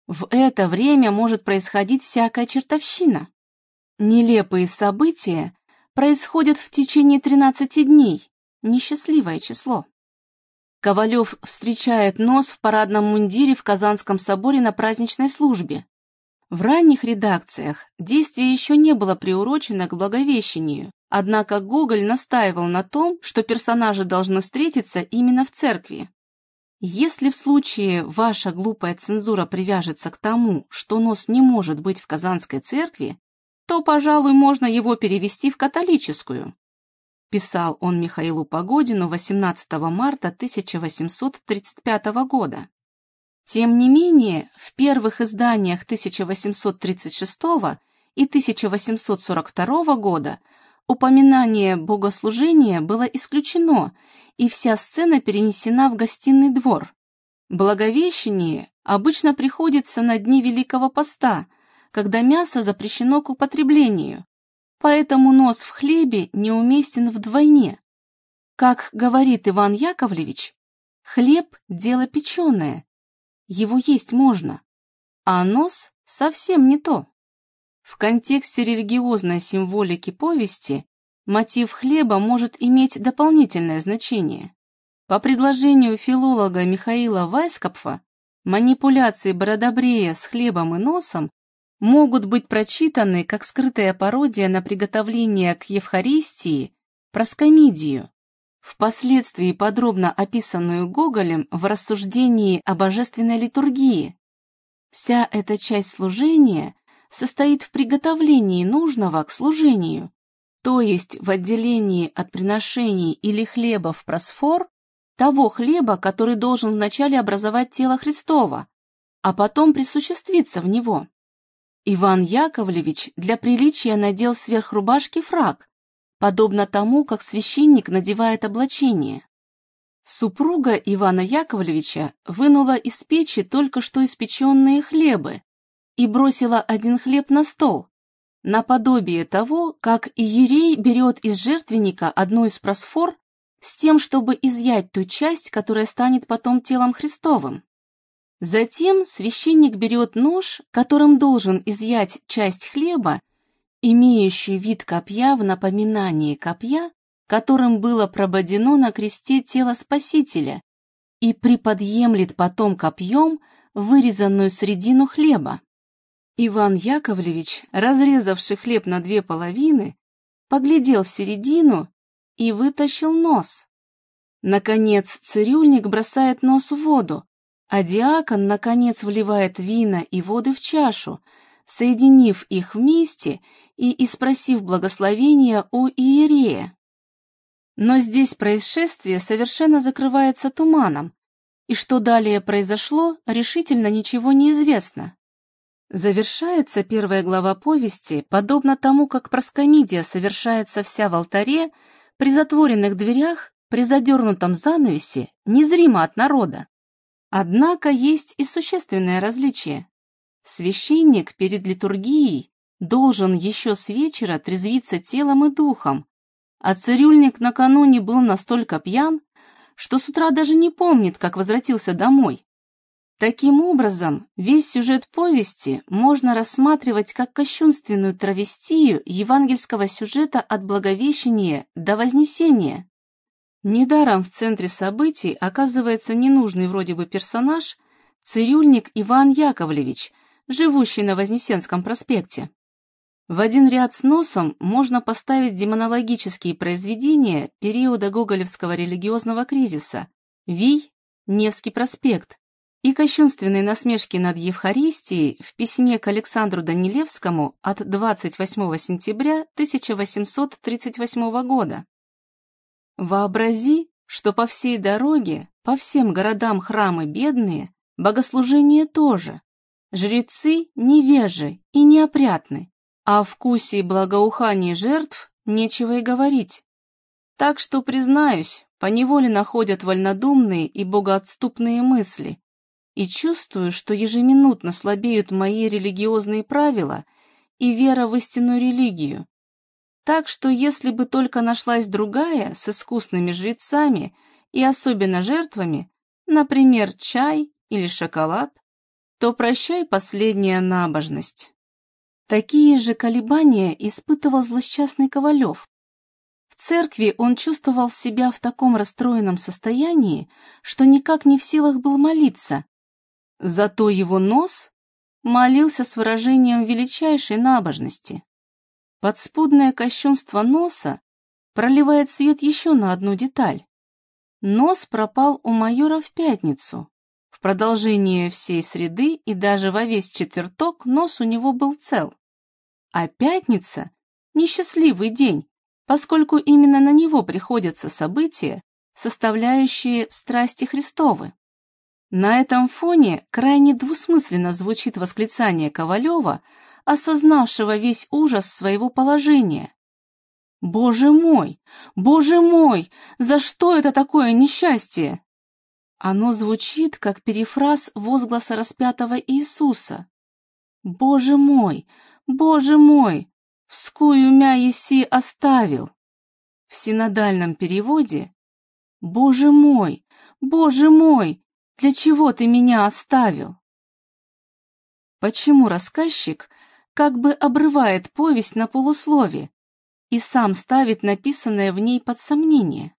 В это время может происходить всякая чертовщина. Нелепые события происходят в течение 13 дней, несчастливое число. Ковалев встречает нос в парадном мундире в Казанском соборе на праздничной службе. В ранних редакциях действие еще не было приурочено к Благовещению, однако Гоголь настаивал на том, что персонажи должны встретиться именно в церкви. Если в случае ваша глупая цензура привяжется к тому, что нос не может быть в Казанской церкви, то, пожалуй, можно его перевести в католическую писал он Михаилу Погодину 18 марта 1835 года. Тем не менее, в первых изданиях 1836 и 1842 года упоминание богослужения было исключено, и вся сцена перенесена в гостиный двор. Благовещение обычно приходится на дни Великого Поста, когда мясо запрещено к употреблению, поэтому нос в хлебе неуместен вдвойне. Как говорит Иван Яковлевич, хлеб – дело печеное, его есть можно, а нос совсем не то. В контексте религиозной символики повести мотив хлеба может иметь дополнительное значение. По предложению филолога Михаила Вайскопфа, манипуляции Бродобрея с хлебом и носом могут быть прочитаны как скрытая пародия на приготовление к Евхаристии, проскомидию, впоследствии подробно описанную Гоголем в рассуждении о божественной литургии. Вся эта часть служения состоит в приготовлении нужного к служению, то есть в отделении от приношений или хлеба в просфор того хлеба, который должен вначале образовать тело Христова, а потом присуществиться в него. Иван Яковлевич для приличия надел сверх рубашки фраг, подобно тому, как священник надевает облачение. Супруга Ивана Яковлевича вынула из печи только что испеченные хлебы и бросила один хлеб на стол, наподобие того, как иерей берет из жертвенника одну из просфор с тем, чтобы изъять ту часть, которая станет потом телом Христовым. Затем священник берет нож, которым должен изъять часть хлеба, имеющий вид копья в напоминании копья, которым было прободено на кресте тело Спасителя, и приподъемлет потом копьем вырезанную средину хлеба. Иван Яковлевич, разрезавший хлеб на две половины, поглядел в середину и вытащил нос. Наконец цирюльник бросает нос в воду, а диакон, наконец, вливает вина и воды в чашу, соединив их вместе и испросив благословения у иерея. Но здесь происшествие совершенно закрывается туманом, и что далее произошло, решительно ничего не известно. Завершается первая глава повести, подобно тому, как проскомидия совершается вся в алтаре, при затворенных дверях, при задернутом занавесе, незримо от народа. Однако есть и существенное различие. Священник перед литургией должен еще с вечера трезвиться телом и духом, а цирюльник накануне был настолько пьян, что с утра даже не помнит, как возвратился домой. Таким образом, весь сюжет повести можно рассматривать как кощунственную травестию евангельского сюжета от Благовещения до Вознесения. Недаром в центре событий оказывается ненужный вроде бы персонаж, цирюльник Иван Яковлевич, живущий на Вознесенском проспекте. В один ряд с носом можно поставить демонологические произведения периода гоголевского религиозного кризиса «Вий», «Невский проспект», и кощунственные насмешки над Евхаристией в письме к Александру Данилевскому от 28 сентября 1838 года. Вообрази, что по всей дороге, по всем городам храмы бедные, богослужение тоже, жрецы невежи и неопрятны, а о вкусе и благоухании жертв нечего и говорить. Так что, признаюсь, поневоле находят вольнодумные и богоотступные мысли, и чувствую, что ежеминутно слабеют мои религиозные правила и вера в истинную религию, так что если бы только нашлась другая с искусными жрецами и особенно жертвами, например, чай или шоколад, то прощай последняя набожность. Такие же колебания испытывал злосчастный Ковалев. В церкви он чувствовал себя в таком расстроенном состоянии, что никак не в силах был молиться. Зато его нос молился с выражением величайшей набожности. Подспудное кощунство носа проливает свет еще на одну деталь. Нос пропал у майора в пятницу. В продолжение всей среды и даже во весь четверток нос у него был цел. А пятница – несчастливый день, поскольку именно на него приходятся события, составляющие страсти Христовы. На этом фоне крайне двусмысленно звучит восклицание Ковалева – осознавшего весь ужас своего положения. «Боже мой! Боже мой! За что это такое несчастье?» Оно звучит, как перефраз возгласа распятого Иисуса. «Боже мой! Боже мой! Вскую мя еси оставил!» В синодальном переводе «Боже мой! Боже мой! Для чего ты меня оставил?» Почему рассказчик как бы обрывает повесть на полуслове и сам ставит написанное в ней под сомнение.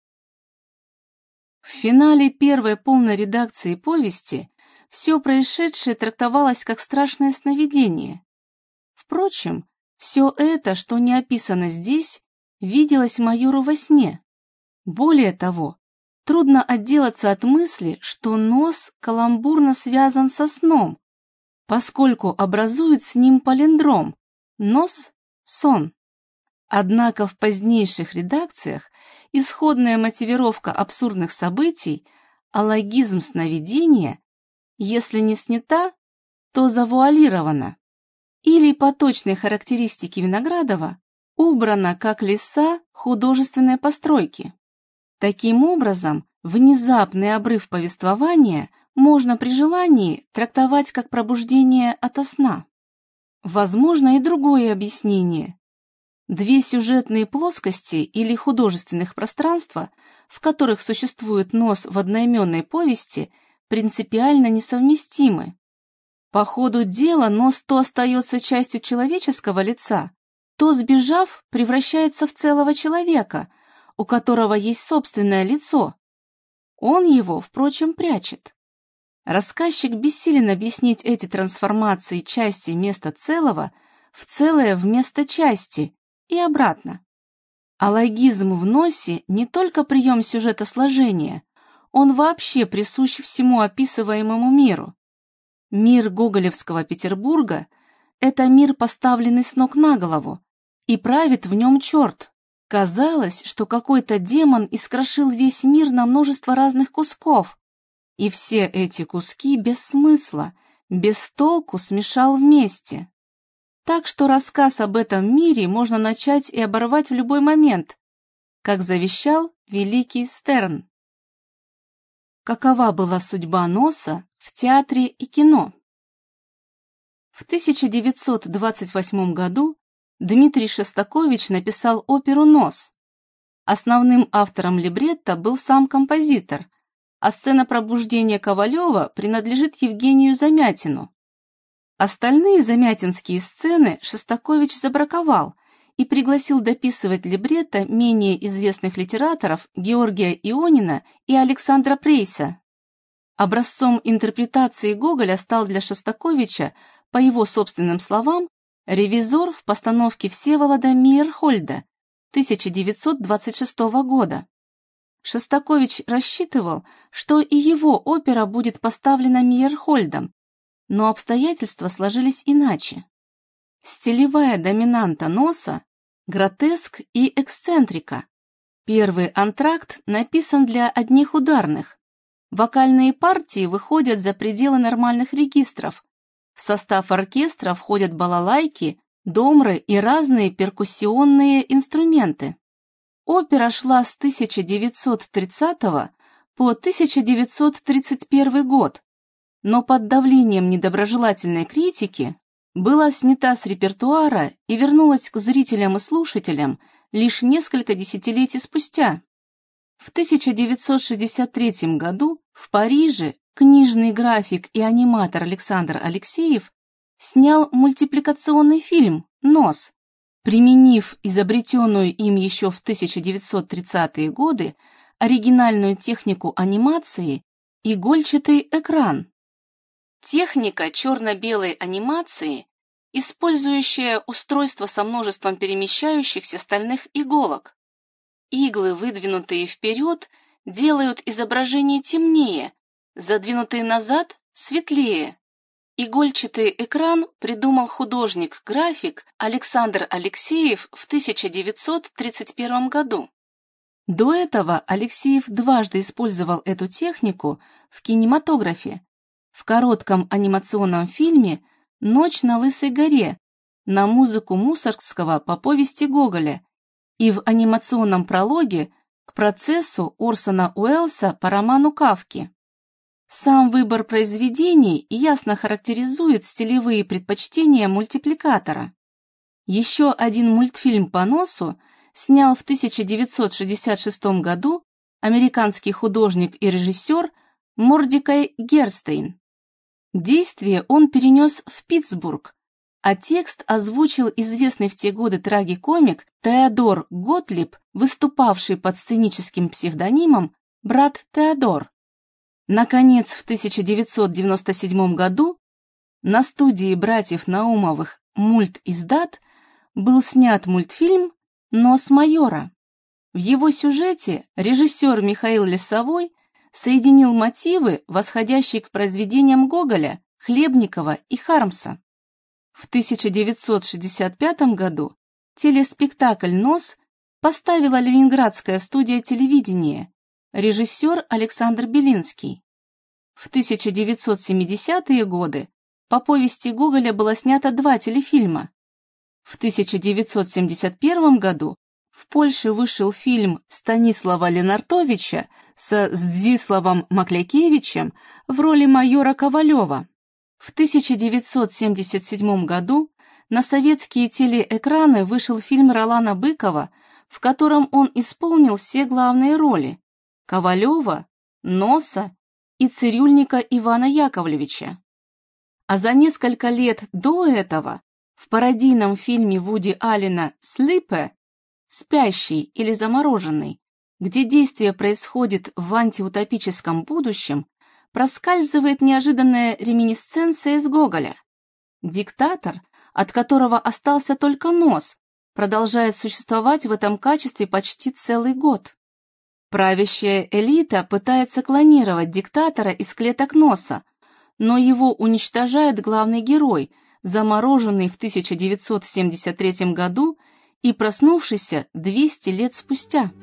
В финале первой полной редакции повести все происшедшее трактовалось как страшное сновидение. Впрочем, все это, что не описано здесь, виделось майору во сне. Более того, трудно отделаться от мысли, что нос каламбурно связан со сном, поскольку образует с ним палиндром «нос» — «сон». Однако в позднейших редакциях исходная мотивировка абсурдных событий, алогизм сновидения, если не снята, то завуалирована. Или по точной характеристике Виноградова убрана как леса художественной постройки. Таким образом, внезапный обрыв повествования можно при желании трактовать как пробуждение ото сна. Возможно и другое объяснение. Две сюжетные плоскости или художественных пространства, в которых существует нос в одноименной повести, принципиально несовместимы. По ходу дела нос то остается частью человеческого лица, то, сбежав, превращается в целого человека, у которого есть собственное лицо. Он его, впрочем, прячет. Рассказчик бессилен объяснить эти трансформации части вместо целого в целое вместо части и обратно. Алогизм в носе не только прием сюжета сложения, он вообще присущ всему описываемому миру. Мир гоголевского Петербурга – это мир, поставленный с ног на голову, и правит в нем черт. Казалось, что какой-то демон искрошил весь мир на множество разных кусков, и все эти куски без смысла, без толку смешал вместе. Так что рассказ об этом мире можно начать и оборвать в любой момент, как завещал великий Стерн. Какова была судьба носа в театре и кино? В 1928 году Дмитрий Шостакович написал оперу «Нос». Основным автором либретто был сам композитор, а сцена пробуждения Ковалева принадлежит Евгению Замятину. Остальные замятинские сцены Шостакович забраковал и пригласил дописывать либретто менее известных литераторов Георгия Ионина и Александра Прейса. Образцом интерпретации Гоголя стал для Шостаковича, по его собственным словам, ревизор в постановке Всеволода Мейерхольда 1926 года. Шостакович рассчитывал, что и его опера будет поставлена Мейерхольдом, но обстоятельства сложились иначе. Стилевая доминанта носа – гротеск и эксцентрика. Первый антракт написан для одних ударных. Вокальные партии выходят за пределы нормальных регистров. В состав оркестра входят балалайки, домры и разные перкуссионные инструменты. Опера шла с 1930 по 1931 год, но под давлением недоброжелательной критики была снята с репертуара и вернулась к зрителям и слушателям лишь несколько десятилетий спустя. В 1963 году в Париже книжный график и аниматор Александр Алексеев снял мультипликационный фильм «Нос», применив изобретенную им еще в 1930-е годы оригинальную технику анимации игольчатый экран. Техника черно-белой анимации, использующая устройство со множеством перемещающихся стальных иголок. Иглы, выдвинутые вперед, делают изображение темнее, задвинутые назад – светлее. Игольчатый экран придумал художник-график Александр Алексеев в 1931 году. До этого Алексеев дважды использовал эту технику в кинематографе. В коротком анимационном фильме «Ночь на Лысой горе» на музыку Мусоргского по повести Гоголя и в анимационном прологе к процессу Орсона Уэллса по роману Кавки. Сам выбор произведений ясно характеризует стилевые предпочтения мультипликатора. Еще один мультфильм по носу снял в 1966 году американский художник и режиссер Мордикай Герстейн. Действие он перенес в Питтсбург, а текст озвучил известный в те годы трагикомик Теодор Готлиб, выступавший под сценическим псевдонимом «Брат Теодор». Наконец, в 1997 году на студии братьев Наумовых «Мульт издат» был снят мультфильм «Нос майора». В его сюжете режиссер Михаил Лесовой соединил мотивы, восходящие к произведениям Гоголя, Хлебникова и Хармса. В 1965 году телеспектакль «Нос» поставила Ленинградская студия телевидения, режиссер Александр Белинский. В 1970-е годы по повести Гоголя было снято два телефильма. В 1971 году в Польше вышел фильм Станислава Ленартовича со Здзиславом Маклякевичем в роли майора Ковалева. В 1977 году на советские телеэкраны вышел фильм Ролана Быкова, в котором он исполнил все главные роли Ковалева, Носа и цирюльника Ивана Яковлевича. А за несколько лет до этого в пародийном фильме Вуди Аллена «Слипе» «Спящий» или «Замороженный», где действие происходит в антиутопическом будущем, проскальзывает неожиданная реминисценция из Гоголя. Диктатор, от которого остался только нос, продолжает существовать в этом качестве почти целый год. Правящая элита пытается клонировать диктатора из клеток носа, но его уничтожает главный герой, замороженный в 1973 году и проснувшийся 200 лет спустя.